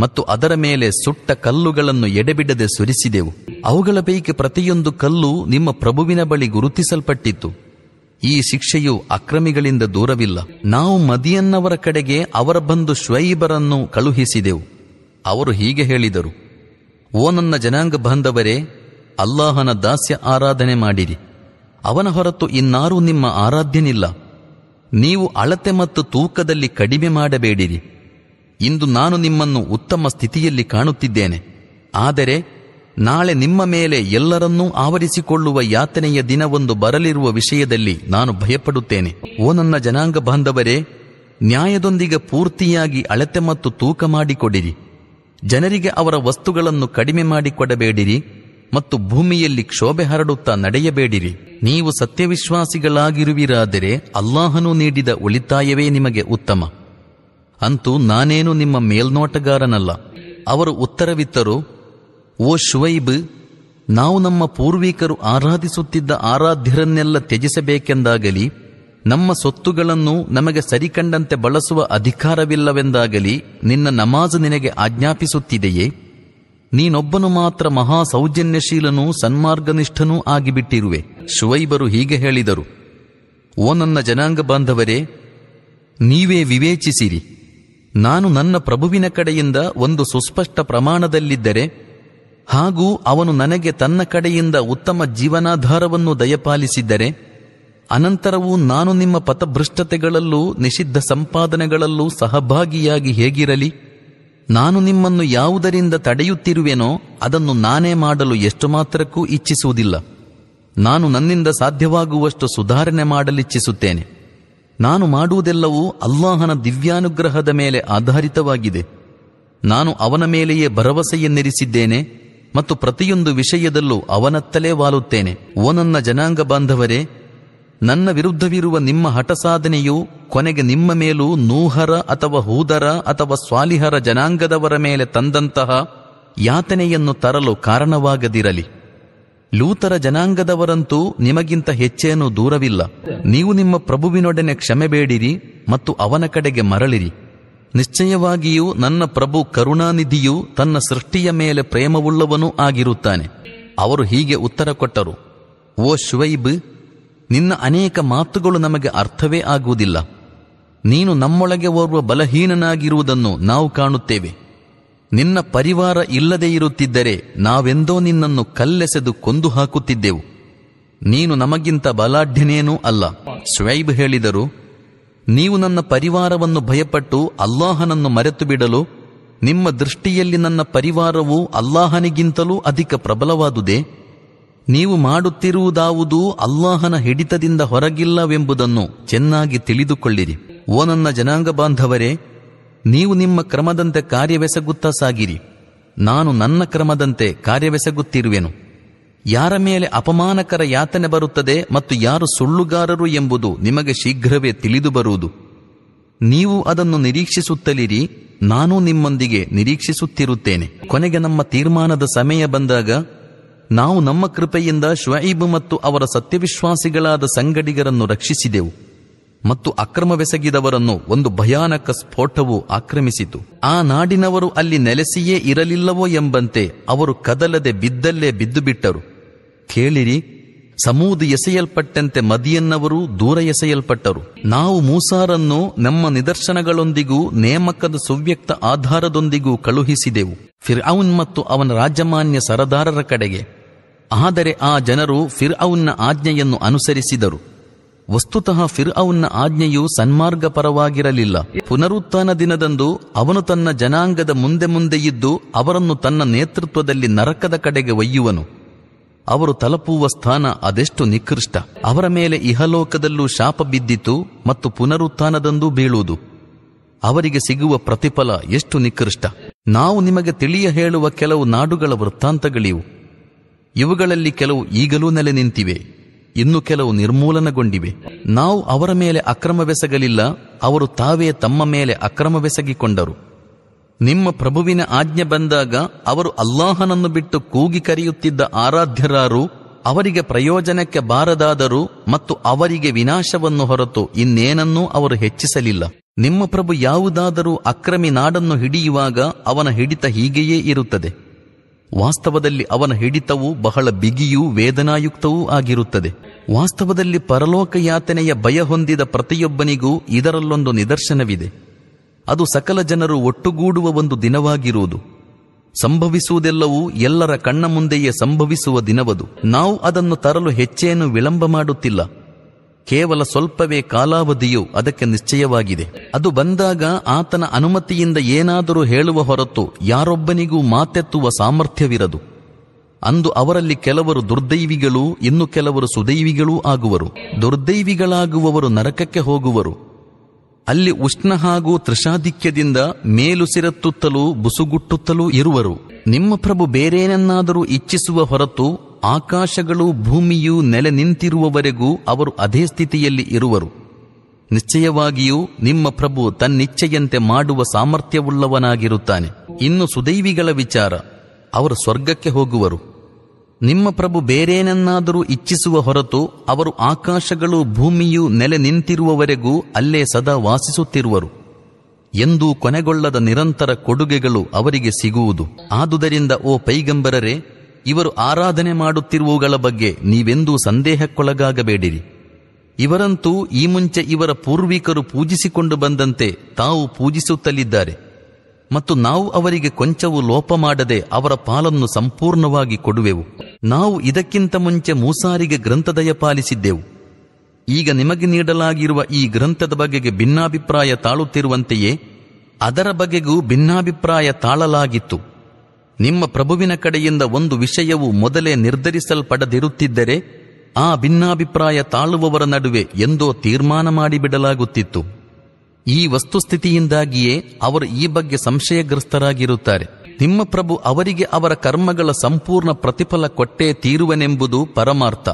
ಮತ್ತು ಅದರ ಮೇಲೆ ಸುಟ್ಟ ಕಲ್ಲುಗಳನ್ನು ಎಡೆಬಿಡದೆ ಸುರಿಸಿದೆವು. ಅವುಗಳ ಪೈಕಿ ಪ್ರತಿಯೊಂದು ಕಲ್ಲು ನಿಮ್ಮ ಪ್ರಭುವಿನ ಬಳಿ ಗುರುತಿಸಲ್ಪಟ್ಟಿತ್ತು. ಈ ಶಿಕ್ಷೆಯು ಅಕ್ರಮಿಗಳಿಂದ ದೂರವಿಲ್ಲ. ನಾವು ಮದಿಯನ್ನವರ ಕಡೆಗೆ ಅವರ ಬಂಧು ಶ್ವೈಬರನ್ನು ಕಳುಹಿಸಿದೆವು. ಅವರು ಹೀಗೆ ಹೇಳಿದರು, ಓ ನನ್ನ ಜನಾಂಗ ಬಂದವರೇ ಅಲ್ಲಾಹನ ದಾಸ್ಯ ಆರಾಧನೆ ಮಾಡಿರಿ. ಅವನ ಹೊರತು ಇನ್ನಾರೂ ನಿಮ್ಮ ಆರಾಧ್ಯನಿಲ್ಲ. ನೀವು ಅಳತೆ ಮತ್ತು ತೂಕದಲ್ಲಿ ಕಡಿಮೆ ಮಾಡಬೇಡಿರಿ. ಇಂದು ನಾನು ನಿಮ್ಮನ್ನು ಉತ್ತಮ ಸ್ಥಿತಿಯಲ್ಲಿ ಕಾಣುತ್ತಿದ್ದೇನೆ. ಆದರೆ ನಾಳೆ ನಿಮ್ಮ ಮೇಲೆ ಎಲ್ಲರನ್ನೂ ಆವರಿಸಿಕೊಳ್ಳುವ ಯಾತನೆಯ ದಿನವೊಂದು ಬರಲಿರುವ ವಿಷಯದಲ್ಲಿ ನಾನು ಭಯಪಡುತ್ತೇನೆ. ಓ ನನ್ನ ಜನಾಂಗ ಬಾಂಧವರೇ, ನ್ಯಾಯದೊಂದಿಗೆ ಪೂರ್ತಿಯಾಗಿ ಅಳತೆ ಮತ್ತು ತೂಕ ಮಾಡಿಕೊಡಿರಿ. ಜನರಿಗೆ ಅವರ ವಸ್ತುಗಳನ್ನು ಕಡಿಮೆ ಮಾಡಿಕೊಡಬೇಡಿರಿ ಮತ್ತು ಭೂಮಿಯಲ್ಲಿ ಕ್ಷೋಭೆ ಹರಡುತ್ತಾ ನಡೆಯಬೇಡಿರಿ. ನೀವು ಸತ್ಯವಿಶ್ವಾಸಿಗಳಾಗಿರುವಿರಾದರೆ ಅಲ್ಲಾಹನು ನೀಡಿದ ಉಳಿತಾಯವೇ ನಿಮಗೆ ಉತ್ತಮ. ಅಂತೂ ನಾನೇನು ನಿಮ್ಮ ಮೇಲ್ನೋಟಗಾರನಲ್ಲ. ಅವರು ಉತ್ತರವಿತ್ತರು ಓ ಶುವೈಬ್, ನಾವು ನಮ್ಮ ಪೂರ್ವಿಕರು ಆರಾಧಿಸುತ್ತಿದ್ದ ಆರಾಧ್ಯರನ್ನೆಲ್ಲ ತ್ಯಜಿಸಬೇಕೆಂದಾಗಲಿ, ನಮ್ಮ ಸೊತ್ತುಗಳನ್ನು ನಮಗೆ ಸರಿಕಂಡಂತೆ ಬಳಸುವ ಅಧಿಕಾರವಿಲ್ಲವೆಂದಾಗಲಿ ನಿನ್ನ ನಮಾಜ್ ನಿನಗೆ ಆಜ್ಞಾಪಿಸುತ್ತಿದೆಯೇ? ನೀನೊಬ್ಬನು ಮಾತ್ರ ಮಹಾ ಸೌಜನ್ಯಶೀಲನೂ ಸನ್ಮಾರ್ಗನಿಷ್ಠನೂ ಆಗಿಬಿಟ್ಟಿರುವೆ. ಶುವೈಬರು ಹೀಗೆ ಹೇಳಿದರು, ಓ ನನ್ನ ಜನಾಂಗ ಬಾಂಧವರೇ, ನೀವೇ ವಿವೇಚಿಸಿರಿ. ನಾನು ನನ್ನ ಪ್ರಭುವಿನ ಕಡೆಯಿಂದ ಒಂದು ಸುಸ್ಪಷ್ಟ ಪ್ರಮಾಣದಲ್ಲಿದ್ದರೆ ಹಾಗೂ ಅವನು ನನಗೆ ತನ್ನ ಕಡೆಯಿಂದ ಉತ್ತಮ ಜೀವನಾಧಾರವನ್ನು ದಯಪಾಲಿಸಿದ್ದರೆ ಅನಂತರವೂ ನಾನು ನಿಮ್ಮ ಪಥಭ್ರಷ್ಟತೆಗಳಲ್ಲೂ ನಿಷಿದ್ಧ ಸಂಪಾದನೆಗಳಲ್ಲೂ ಸಹಭಾಗಿಯಾಗಿ ಹೇಗಿರಲಿ? ನಾನು ನಿಮ್ಮನ್ನು ಯಾವುದರಿಂದ ತಡೆಯುತ್ತಿರುವೆನೋ ಅದನ್ನು ನಾನೇ ಮಾಡಲು ಎಷ್ಟು ಮಾತ್ರಕ್ಕೂ ಇಚ್ಛಿಸುವುದಿಲ್ಲ. ನಾನು ನನ್ನಿಂದ ಸಾಧ್ಯವಾಗುವಷ್ಟು ಸುಧಾರಣೆ ಮಾಡಲಿಚ್ಛಿಸುತ್ತೇನೆ. ನಾನು ಮಾಡುವುದೆಲ್ಲವೂ ಅಲ್ಲಾಹನ ದಿವ್ಯಾನುಗ್ರಹದ ಮೇಲೆ ಆಧಾರಿತವಾಗಿದೆ. ನಾನು ಅವನ ಮೇಲೆಯೇ ಭರವಸೆಯನ್ನಿರಿಸಿದ್ದೇನೆ. ಮತ್ತು ಪ್ರತಿಯೊಂದು ವಿಷಯದಲ್ಲೂ ಅವನತ್ತಲೇ ವಾಲುತ್ತೇನೆ. ಓ ನನ್ನ ಜನಾಂಗ ಬಾಂಧವರೇ, ನನ್ನ ವಿರುದ್ಧವಿರುವ ನಿಮ್ಮ ಹಠಸಾಧನೆಯು ಕೊನೆಗೆ ನಿಮ್ಮ ಮೇಲೂ ನೂಹರ ಅಥವಾ ಹೂದರ ಅಥವಾ ಸ್ವಾಲಿಹರ ಜನಾಂಗದವರ ಮೇಲೆ ತಂದಂತಹ ಯಾತನೆಯನ್ನು ತರಲು ಕಾರಣವಾಗದಿರಲಿ. ಲೂತರ ಜನಾಂಗದವರಂತೂ ನಿಮಗಿಂತ ಹೆಚ್ಚೇನೂ ದೂರವಿಲ್ಲ. ನೀವು ನಿಮ್ಮ ಪ್ರಭುವಿನೊಡನೆ ಕ್ಷಮೆ ಬೇಡಿರಿ ಮತ್ತು ಅವನ ಕಡೆಗೆ ಮರಳಿರಿ. ನಿಶ್ಚಯವಾಗಿಯೂ ನನ್ನ ಪ್ರಭು ಕರುಣಾನಿಧಿಯು ತನ್ನ ಸೃಷ್ಟಿಯ ಮೇಲೆ ಪ್ರೇಮವುಳ್ಳವನೂ ಆಗಿರುತ್ತಾನೆ. ಅವರು ಹೀಗೆ ಉತ್ತರ ಕೊಟ್ಟರು. ಓ ಶುವೈಬ್, ನಿನ್ನ ಅನೇಕ ಮಾತುಗಳು ನಮಗೆ ಅರ್ಥವೇ ಆಗುವುದಿಲ್ಲ. ನೀನು ನಮ್ಮೊಳಗೆ ಓರ್ವ ಬಲಹೀನನಾಗಿರುವುದನ್ನು ನಾವು ಕಾಣುತ್ತೇವೆ. ನಿನ್ನ ಪರಿವಾರ ಇಲ್ಲದೆ ಇರುತ್ತಿದ್ದರೆ ನಾವೆಂದೋ ನಿನ್ನನ್ನು ಕಲ್ಲೆಸೆದು ಕೊಂದು ಹಾಕುತ್ತಿದ್ದೆವು. ನೀನು ನಮಗಿಂತ ಬಲಾಢ್ಯನೇನೂ ಅಲ್ಲ. ಶ್ವೈಬ್ ಹೇಳಿದರು ನೀವು ನನ್ನ ಪರಿವಾರವನ್ನು ಭಯಪಟ್ಟು ಅಲ್ಲಾಹನನ್ನು ಮರೆತು ಬಿಡಲು ನಿಮ್ಮ ದೃಷ್ಟಿಯಲ್ಲಿ ನನ್ನ ಪರಿವಾರವು ಅಲ್ಲಾಹನಿಗಿಂತಲೂ ಅಧಿಕ ಪ್ರಬಲವಾದುದೇ? ನೀವು ಮಾಡುತ್ತಿರುವುದಾವುದೂ ಅಲ್ಲಾಹನ ಹಿಡಿತದಿಂದ ಹೊರಗಿಲ್ಲವೆಂಬುದನ್ನು ಚೆನ್ನಾಗಿ ತಿಳಿದುಕೊಳ್ಳಿರಿ. ಓ ನನ್ನ ಜನಾಂಗ ಬಾಂಧವರೇ, ನೀವು ನಿಮ್ಮ ಕ್ರಮದಂತೆ ಕಾರ್ಯವೆಸಗುತ್ತಾ ಸಾಗಿರಿ. ನಾನು ನನ್ನ ಕ್ರಮದಂತೆ ಕಾರ್ಯವೆಸಗುತ್ತಿರುವೆನು. ಯಾರ ಮೇಲೆ ಅಪಮಾನಕರ ಯಾತನೆ ಬರುತ್ತದೆ ಮತ್ತು ಯಾರು ಸುಳ್ಳುಗಾರರು ಎಂಬುದು ನಿಮಗೆ ಶೀಘ್ರವೇ ತಿಳಿದು ಬರುವುದು. ನೀವು ಅದನ್ನು ನಿರೀಕ್ಷಿಸುತ್ತಲಿರಿ, ನಾನು ನಿಮ್ಮೊಂದಿಗೆ ನಿರೀಕ್ಷಿಸುತ್ತಿರುತ್ತೇನೆ. ಕೊನೆಗೆ ನಮ್ಮ ತೀರ್ಮಾನದ ಸಮಯ ಬಂದಾಗ, ನಾವು ನಮ್ಮ ಕೃಪೆಯಿಂದ ಶ್ವೈಬ್ ಮತ್ತು ಅವರ ಸತ್ಯವಿಶ್ವಾಸಿಗಳಾದ ಸಂಗಡಿಗರನ್ನು ರಕ್ಷಿಸಿದೆವು. ಮತ್ತು ಅಕ್ರಮವೆಸಗಿದವರನ್ನು ಒಂದು ಭಯಾನಕ ಸ್ಫೋಟವು ಆಕ್ರಮಿಸಿತು. ಆ ನಾಡಿನವರು ಅಲ್ಲಿ ನೆಲೆಸಿಯೇ ಇರಲಿಲ್ಲವೋ ಎಂಬಂತೆ ಅವರು ಕದಲದೆ ಬಿದ್ದಲ್ಲೇ ಬಿದ್ದುಬಿಟ್ಟರು. ಕೇಳಿರಿ, ಸಮೂದು ಎಸೆಯಲ್ಪಟ್ಟಂತೆ ಮದಿಯನ್ನವರು ದೂರ ಎಸೆಯಲ್ಪಟ್ಟರು. ನಾವು ಮೂಸಾರನ್ನು ನಮ್ಮ ನಿದರ್ಶನಗಳೊಂದಿಗೂ ನೇಮಕದ ಸುವ್ಯಕ್ತ ಆಧಾರದೊಂದಿಗೂ ಕಳುಹಿಸಿದೆವು. ಫಿರ್ಔನ್ ಮತ್ತು ಅವನ ರಾಜಮಾನ್ಯ ಸರದಾರರ ಕಡೆಗೆ. ಆದರೆ ಆ ಜನರು ಫಿರ್ಔನ್ನ ಆಜ್ಞೆಯನ್ನು ಅನುಸರಿಸಿದರು. ವಸ್ತುತಃ ಫಿರ್ಔನ್ನ ಆಜ್ಞೆಯು ಸನ್ಮಾರ್ಗ ಪರವಾಗಿರಲಿಲ್ಲ ಪುನರುತ್ಥಾನ ದಿನದಂದು ಅವನು ತನ್ನ ಜನಾಂಗದ ಮುಂದೆ ಮುಂದೆ ಇದ್ದು ಅವರನ್ನು ತನ್ನ ನೇತೃತ್ವದಲ್ಲಿ ನರಕದ ಕಡೆಗೆ ಒಯ್ಯುವನು. ಅವರು ತಲುಪುವ ಸ್ಥಾನ ಅದೆಷ್ಟು ನಿಕೃಷ್ಟ. ಅವರ ಮೇಲೆ ಇಹಲೋಕದಲ್ಲೂ ಶಾಪ ಬಿದ್ದಿತು ಮತ್ತು ಪುನರುತ್ಥಾನದಂದೂ ಬೀಳುವುದು. ಅವರಿಗೆ ಸಿಗುವ ಪ್ರತಿಫಲ ಎಷ್ಟು ನಿಕೃಷ್ಟ. ನಾವು ನಿಮಗೆ ತಿಳಿಯ ಹೇಳುವ ಕೆಲವು ನಾಡುಗಳ ವೃತ್ತಾಂತಗಳಿವು. ಇವುಗಳಲ್ಲಿ ಕೆಲವು ಈಗಲೂ ನೆಲೆ ನಿಂತಿವೆ ಇನ್ನು ಕೆಲವು ನಿರ್ಮೂಲನಗೊಂಡಿವೆ. ನಾವು ಅವರ ಮೇಲೆ ಅಕ್ರಮವೆಸಗಲಿಲ್ಲ, ಅವರು ತಾವೇ ತಮ್ಮ ಮೇಲೆ ಅಕ್ರಮವೆಸಗಿಕೊಂಡರು. ನಿಮ್ಮ ಪ್ರಭುವಿನ ಆಜ್ಞೆ ಬಂದಾಗ ಅವರು ಅಲ್ಲಾಹನನ್ನು ಬಿಟ್ಟು ಕೂಗಿ ಕರೆಯುತ್ತಿದ್ದ ಆರಾಧ್ಯರಾರು, ಅವರಿಗೆ ಪ್ರಯೋಜನಕ್ಕೆ ಬಾರದಾದರೂ ಮತ್ತು ಅವರಿಗೆ ವಿನಾಶವನ್ನು ಹೊರತು ಇನ್ನೇನನ್ನೂ ಅವರು ಹೆಚ್ಚಿಸಲಿಲ್ಲ. ನಿಮ್ಮ ಪ್ರಭು ಯಾವುದಾದರೂ ಅಕ್ರಮಿ ನಾಡನ್ನು ಹಿಡಿಯುವಾಗ ಅವನ ಹಿಡಿತ ಹೀಗೆಯೇ ಇರುತ್ತದೆ. ವಾಸ್ತವದಲ್ಲಿ ಅವನ ಹಿಡಿತವು ಬಹಳ ಬಿಗಿಯೂ ವೇದನಾಯುಕ್ತವೂ ಆಗಿರುತ್ತದೆ. ವಾಸ್ತವದಲ್ಲಿ ಪರಲೋಕ ಯಾತನೆಯ ಭಯ ಹೊಂದಿದ ಪ್ರತಿಯೊಬ್ಬನಿಗೂ ಇದರಲ್ಲೊಂದು ನಿದರ್ಶನವಿದೆ. ಅದು ಸಕಲ ಜನರು ಒಟ್ಟುಗೂಡುವ ಒಂದು ದಿನವಾಗಿರುವುದು. ಸಂಭವಿಸುವುದೆಲ್ಲವೂ ಎಲ್ಲರ ಕಣ್ಣ ಮುಂದೆಯೇ ಸಂಭವಿಸುವ ದಿನವದು. ನಾವು ಅದನ್ನು ತರಲು ಹೆಚ್ಚೇನು ವಿಳಂಬ ಮಾಡುತ್ತಿಲ್ಲ. ಕೇವಲ ಸ್ವಲ್ಪವೇ ಕಾಲಾವಧಿಯು ಅದಕ್ಕೆ ನಿಶ್ಚಯವಾಗಿದೆ. ಅದು ಬಂದಾಗ ಆತನ ಅನುಮತಿಯಿಂದ ಏನಾದರೂ ಹೇಳುವ ಹೊರತು ಯಾರೊಬ್ಬನಿಗೂ ಮಾತೆತ್ತುವ ಸಾಮರ್ಥ್ಯವಿರದು. ಅಂದು ಅವರಲ್ಲಿ ಕೆಲವರು ದುರ್ದೈವಿಗಳೂ, ಇನ್ನು ಕೆಲವರು ಸುದೈವಿಗಳೂ ಆಗುವರು. ದುರ್ದೈವಿಗಳಾಗುವವರು ನರಕಕ್ಕೆ ಹೋಗುವರು. ಅಲ್ಲಿ ಉಷ್ಣ ಹಾಗೂ ತ್ರಿಷಾಧಿಕ್ಯದಿಂದ ಮೇಲುಸಿರತ್ತುತ್ತಲೂ ಬುಸುಗುಟ್ಟುತ್ತಲೂ ಇರುವರು. ನಿಮ್ಮ ಪ್ರಭು ಬೇರೇನನ್ನಾದರೂ ಇಚ್ಛಿಸುವ ಹೊರತು ಆಕಾಶಗಳು ಭೂಮಿಯು ನೆಲೆ ನಿಂತಿರುವವರೆಗೂ ಅವರು ಅದೇ ಸ್ಥಿತಿಯಲ್ಲಿ ಇರುವರು. ನಿಶ್ಚಯವಾಗಿಯೂ ನಿಮ್ಮ ಪ್ರಭು ತನ್ನಿಚ್ಛೆಯಂತೆ ಮಾಡುವ ಸಾಮರ್ಥ್ಯವುಳ್ಳವನಾಗಿರುತ್ತಾನೆ. ಇನ್ನು ಸುದೈವಿಗಳ ವಿಚಾರ, ಅವರು ಸ್ವರ್ಗಕ್ಕೆ ಹೋಗುವರು. ನಿಮ್ಮ ಪ್ರಭು ಬೇರೇನನ್ನಾದರೂ ಇಚ್ಛಿಸುವ ಹೊರತು ಅವರು ಆಕಾಶಗಳು ಭೂಮಿಯು ನೆಲೆ ನಿಂತಿರುವವರೆಗೂ ಅಲ್ಲೇ ಸದಾ ವಾಸಿಸುತ್ತಿರುವರು. ಎಂದೂ ಕೊನೆಗೊಳ್ಳದ ನಿರಂತರ ಕೊಡುಗೆಗಳು ಅವರಿಗೆ ಸಿಗುವುದು. ಆದುದರಿಂದ, ಓ ಪೈಗಂಬರರೆ ಇವರು ಆರಾಧನೆ ಮಾಡುತ್ತಿರುವವುಗಳ ಬಗ್ಗೆ ನೀವೆಂದೂ ಸಂದೇಹಕ್ಕೊಳಗಾಗಬೇಡಿರಿ. ಇವರಂತೂ ಈ ಮುಂಚೆ ಇವರ ಪೂರ್ವಿಕರು ಪೂಜಿಸಿಕೊಂಡು ಬಂದಂತೆ ತಾವು ಪೂಜಿಸುತ್ತಲಿದ್ದಾರೆ. ಮತ್ತು ನಾವು ಅವರಿಗೆ ಕೊಂಚವೂ ಲೋಪ ಮಾಡದೆ ಅವರ ಪಾಲನ್ನು ಸಂಪೂರ್ಣವಾಗಿ ಕೊಡುವೆವು. ನಾವು ಇದಕ್ಕಿಂತ ಮುಂಚೆ ಮೂಸಾರಿಗೆ ಗ್ರಂಥದಯ ಪಾಲಿಸಿದ್ದೆವು. ಈಗ ನಿಮಗೆ ನೀಡಲಾಗಿರುವ ಈ ಗ್ರಂಥದ ಬಗೆಗೆ ಭಿನ್ನಾಭಿಪ್ರಾಯ ತಾಳುತ್ತಿರುವಂತೆಯೇ ಅದರ ಬಗೆಗೂ ಭಿನ್ನಾಭಿಪ್ರಾಯ ತಾಳಲಾಗಿತ್ತು. ನಿಮ್ಮ ಪ್ರಭುವಿನ ಕಡೆಯಿಂದ ಒಂದು ವಿಷಯವು ಮೊದಲೇ ನಿರ್ಧರಿಸಲ್ಪಡದಿರುತ್ತಿದ್ದರೆ, ಆ ಭಿನ್ನಾಭಿಪ್ರಾಯ ತಾಳುವವರ ನಡುವೆ ಎಂದೋ ತೀರ್ಮಾನ ಮಾಡಿಬಿಡಲಾಗುತ್ತಿತ್ತು. ಈ ವಸ್ತುಸ್ಥಿತಿಯಿಂದಾಗಿಯೇ ಅವರು ಈ ಬಗ್ಗೆ ಸಂಶಯಗ್ರಸ್ತರಾಗಿರುತ್ತಾರೆ. ನಿಮ್ಮ ಪ್ರಭು ಅವರಿಗೆ ಅವರ ಕರ್ಮಗಳ ಸಂಪೂರ್ಣ ಪ್ರತಿಫಲ ಕೊಟ್ಟೇ ತೀರುವನೆಂಬುದು ಪರಮಾರ್ಥ.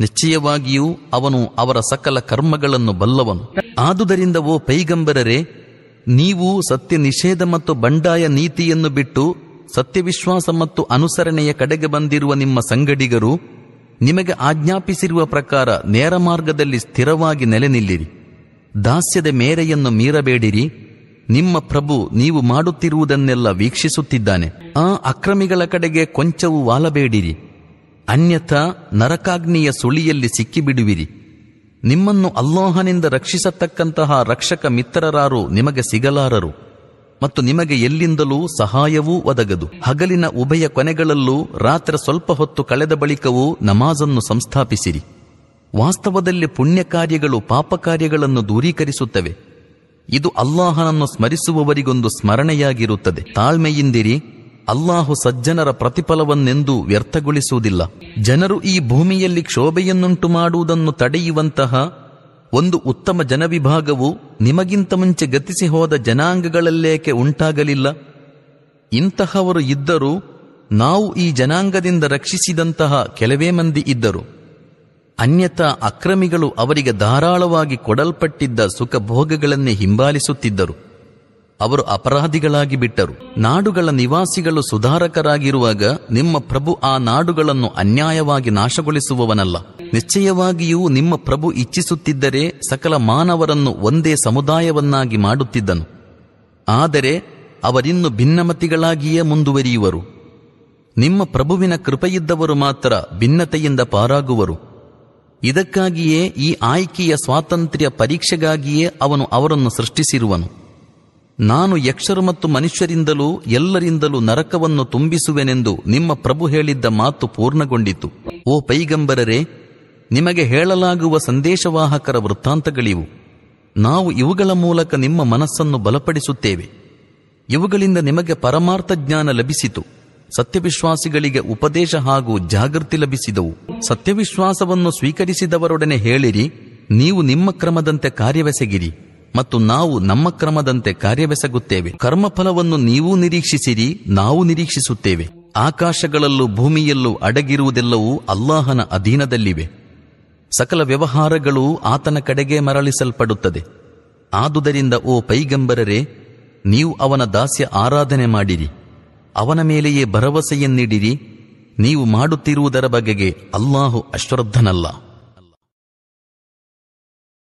ನಿಶ್ಚಯವಾಗಿಯೂ ಅವನು ಅವರ ಸಕಲ ಕರ್ಮಗಳನ್ನು ಬಲ್ಲವನು. ಆದುದರಿಂದ ಓ ಪೈಗಂಬರರೆ, ನೀವು ಸತ್ಯ ನಿಷೇಧ ಮತ್ತು ಬಂಡಾಯ ನೀತಿಯನ್ನು ಬಿಟ್ಟು ಸತ್ಯವಿಶ್ವಾಸ ಮತ್ತು ಅನುಸರಣೆಯ ಕಡೆಗೆ ಬಂದಿರುವ ನಿಮ್ಮ ಸಂಗಡಿಗರು ನಿಮಗೆ ಆಜ್ಞಾಪಿಸಿರುವ ಪ್ರಕಾರ ನೇರ ಮಾರ್ಗದಲ್ಲಿ ಸ್ಥಿರವಾಗಿ ನೆಲೆ ನಿಲ್ಲಿರಿ. ದಾಸ್ಯದ ಮೇರೆಯನ್ನು ಮೀರಬೇಡಿರಿ. ನಿಮ್ಮ ಪ್ರಭು ನೀವು ಮಾಡುತ್ತಿರುವುದನ್ನೆಲ್ಲ ವೀಕ್ಷಿಸುತ್ತಿದ್ದಾನೆ. ಆ ಅಕ್ರಮಿಗಳ ಕಡೆಗೆ ಕೊಂಚವೂ ವಾಲಬೇಡಿರಿ. ಅನ್ಯಥಾ ನರಕಾಗ್ನಿಯ ಸುಳಿಯಲ್ಲಿ ಸಿಕ್ಕಿಬಿಡುವಿರಿ. ನಿಮ್ಮನ್ನು ಅಲ್ಲಾಹನಿಂದ ರಕ್ಷಿಸತಕ್ಕಂತಹ ರಕ್ಷಕ ಮಿತ್ರರಾರು ನಿಮಗೆ ಸಿಗಲಾರರು. ಮತ್ತು ನಿಮಗೆ ಎಲ್ಲಿಂದಲೂ ಸಹಾಯವೂ ಒದಗದು. ಹಗಲಿನ ಉಭಯ ಕೊನೆಗಳಲ್ಲೂ ರಾತ್ರಿ ಸ್ವಲ್ಪ ಹೊತ್ತು ಕಳೆದ ಬಳಿಕವೂ ನಮಾಜನ್ನು ಸಂಸ್ಥಾಪಿಸಿರಿ. ವಾಸ್ತವದಲ್ಲಿ ಪುಣ್ಯ ಕಾರ್ಯಗಳು ಪಾಪ ಕಾರ್ಯಗಳನ್ನು ದೂರೀಕರಿಸುತ್ತವೆ. ಇದು ಅಲ್ಲಾಹನನ್ನು ಸ್ಮರಿಸುವವರಿಗೊಂದು ಸ್ಮರಣೆಯಾಗಿರುತ್ತದೆ. ತಾಳ್ಮೆಯಿಂದಿರಿ, ಅಲ್ಲಾಹು ಸಜ್ಜನರ ಪ್ರತಿಫಲವನ್ನೆಂದೂ ವ್ಯರ್ಥಗೊಳಿಸುವುದಿಲ್ಲ. ಜನರು ಈ ಭೂಮಿಯಲ್ಲಿ ಕ್ಷೋಭೆಯನ್ನುಂಟು ಮಾಡುವುದನ್ನು ತಡೆಯುವಂತಹ ಒಂದು ಉತ್ತಮ ಜನವಿಭಾಗವು ನಿಮಗಿಂತ ಮುಂಚೆ ಗತಿಸಿ ಹೋದ ಜನಾಂಗಗಳಲ್ಲೇಕೆ ಉಂಟಾಗಲಿಲ್ಲ? ಇಂತಹವರು ಇದ್ದರೂ ನಾವು ಈ ಜನಾಂಗದಿಂದ ರಕ್ಷಿಸಿದಂತಹ ಕೆಲವೇ ಮಂದಿ ಇದ್ದರು. ಅನ್ಯಥಾ ಅಕ್ರಮಿಗಳು ಅವರಿಗೆ ಧಾರಾಳವಾಗಿ ಕೊಡಲ್ಪಟ್ಟಿದ್ದ ಸುಖಭೋಗಗಳನ್ನೇ ಹಿಂಬಾಲಿಸುತ್ತಿದ್ದರು. ಅವರು ಅಪರಾಧಿಗಳಾಗಿ ಬಿಟ್ಟರು. ನಾಡುಗಳ ನಿವಾಸಿಗಳು ಸುಧಾರಕರಾಗಿರುವಾಗ ನಿಮ್ಮ ಪ್ರಭು ಆ ನಾಡುಗಳನ್ನು ಅನ್ಯಾಯವಾಗಿ ನಾಶಗೊಳಿಸುವವನಲ್ಲ. ನಿಶ್ಚಯವಾಗಿಯೂ ನಿಮ್ಮ ಪ್ರಭು ಇಚ್ಛಿಸುತ್ತಿದ್ದರೆ ಸಕಲ ಮಾನವರನ್ನು ಒಂದೇ ಸಮುದಾಯವನ್ನಾಗಿ ಮಾಡುತ್ತಿದ್ದನು. ಆದರೆ ಅವರಿನ್ನು ಭಿನ್ನಮತಿಗಳಾಗಿಯೇ ಮುಂದುವರಿಯುವರು. ನಿಮ್ಮ ಪ್ರಭುವಿನ ಕೃಪೆಯಿದ್ದವರು ಮಾತ್ರ ಭಿನ್ನತೆಯಿಂದ ಪಾರಾಗುವರು. ಇದಕ್ಕಾಗಿಯೇ ಈ ಆಯ್ಕೆಯ ಸ್ವಾತಂತ್ರ್ಯ ಪರೀಕ್ಷೆಗಾಗಿಯೇ ಅವನು ಅವರನ್ನು ಸೃಷ್ಟಿಸಿರುವನು. ನಾನು ಯಕ್ಷರು ಮತ್ತು ಮನುಷ್ಯರಿಂದಲೂ ಎಲ್ಲರಿಂದಲೂ ನರಕವನ್ನು ತುಂಬಿಸುವೆನೆಂದು ನಿಮ್ಮ ಪ್ರಭು ಹೇಳಿದ್ದ ಮಾತು ಪೂರ್ಣಗೊಂಡಿತು. ಓ ಪೈಗಂಬರರೆ, ನಿಮಗೆ ಹೇಳಲಾಗುವ ಸಂದೇಶವಾಹಕರ ವೃತ್ತಾಂತಗಳಿವು. ನಾವು ಇವುಗಳ ಮೂಲಕ ನಿಮ್ಮ ಮನಸ್ಸನ್ನು ಬಲಪಡಿಸುತ್ತೇವೆ. ಇವುಗಳಿಂದ ನಿಮಗೆ ಪರಮಾರ್ಥ ಜ್ಞಾನ ಲಭಿಸಿತು. ಸತ್ಯವಿಶ್ವಾಸಿಗಳಿಗೆ ಉಪದೇಶ ಹಾಗೂ ಜಾಗೃತಿ ಲಭಿಸಿದವು. ಸತ್ಯವಿಶ್ವಾಸವನ್ನು ಸ್ವೀಕರಿಸಿದವರೊಡನೆ ಹೇಳಿರಿ, ನೀವು ನಿಮ್ಮ ಕ್ರಮದಂತೆ ಕಾರ್ಯವೆಸಗಿರಿ. ಮತ್ತು ನಾವು ನಮ್ಮ ಕ್ರಮದಂತೆ ಕಾರ್ಯವೆಸಗುತ್ತೇವೆ. ಕರ್ಮಫಲವನ್ನು ನೀವೂ ನಿರೀಕ್ಷಿಸಿರಿ, ನಾವು ನಿರೀಕ್ಷಿಸುತ್ತೇವೆ. ಆಕಾಶಗಳಲ್ಲೂ ಭೂಮಿಯಲ್ಲೂ ಅಡಗಿರುವುದೆಲ್ಲವೂ ಅಲ್ಲಾಹನ ಅಧೀನದಲ್ಲಿವೆ. ಸಕಲ ವ್ಯವಹಾರಗಳು ಆತನ ಕಡೆಗೆ ಮರಳಿಸಲ್ಪಡುತ್ತದೆ. ಆದುದರಿಂದ ಓ ಪೈಗಂಬರರೆ, ನೀವು ಅವನ ದಾಸ್ಯ ಆರಾಧನೆ ಮಾಡಿರಿ. ಅವನ ಮೇಲೆಯೇ ಭರವಸೆಯನ್ನಿಡಿರಿ. ನೀವು ಮಾಡುತ್ತಿರುವುದರ ಬಗೆಗೆ ಅಲ್ಲಾಹು ಅಶ್ರದ್ಧನಲ್ಲ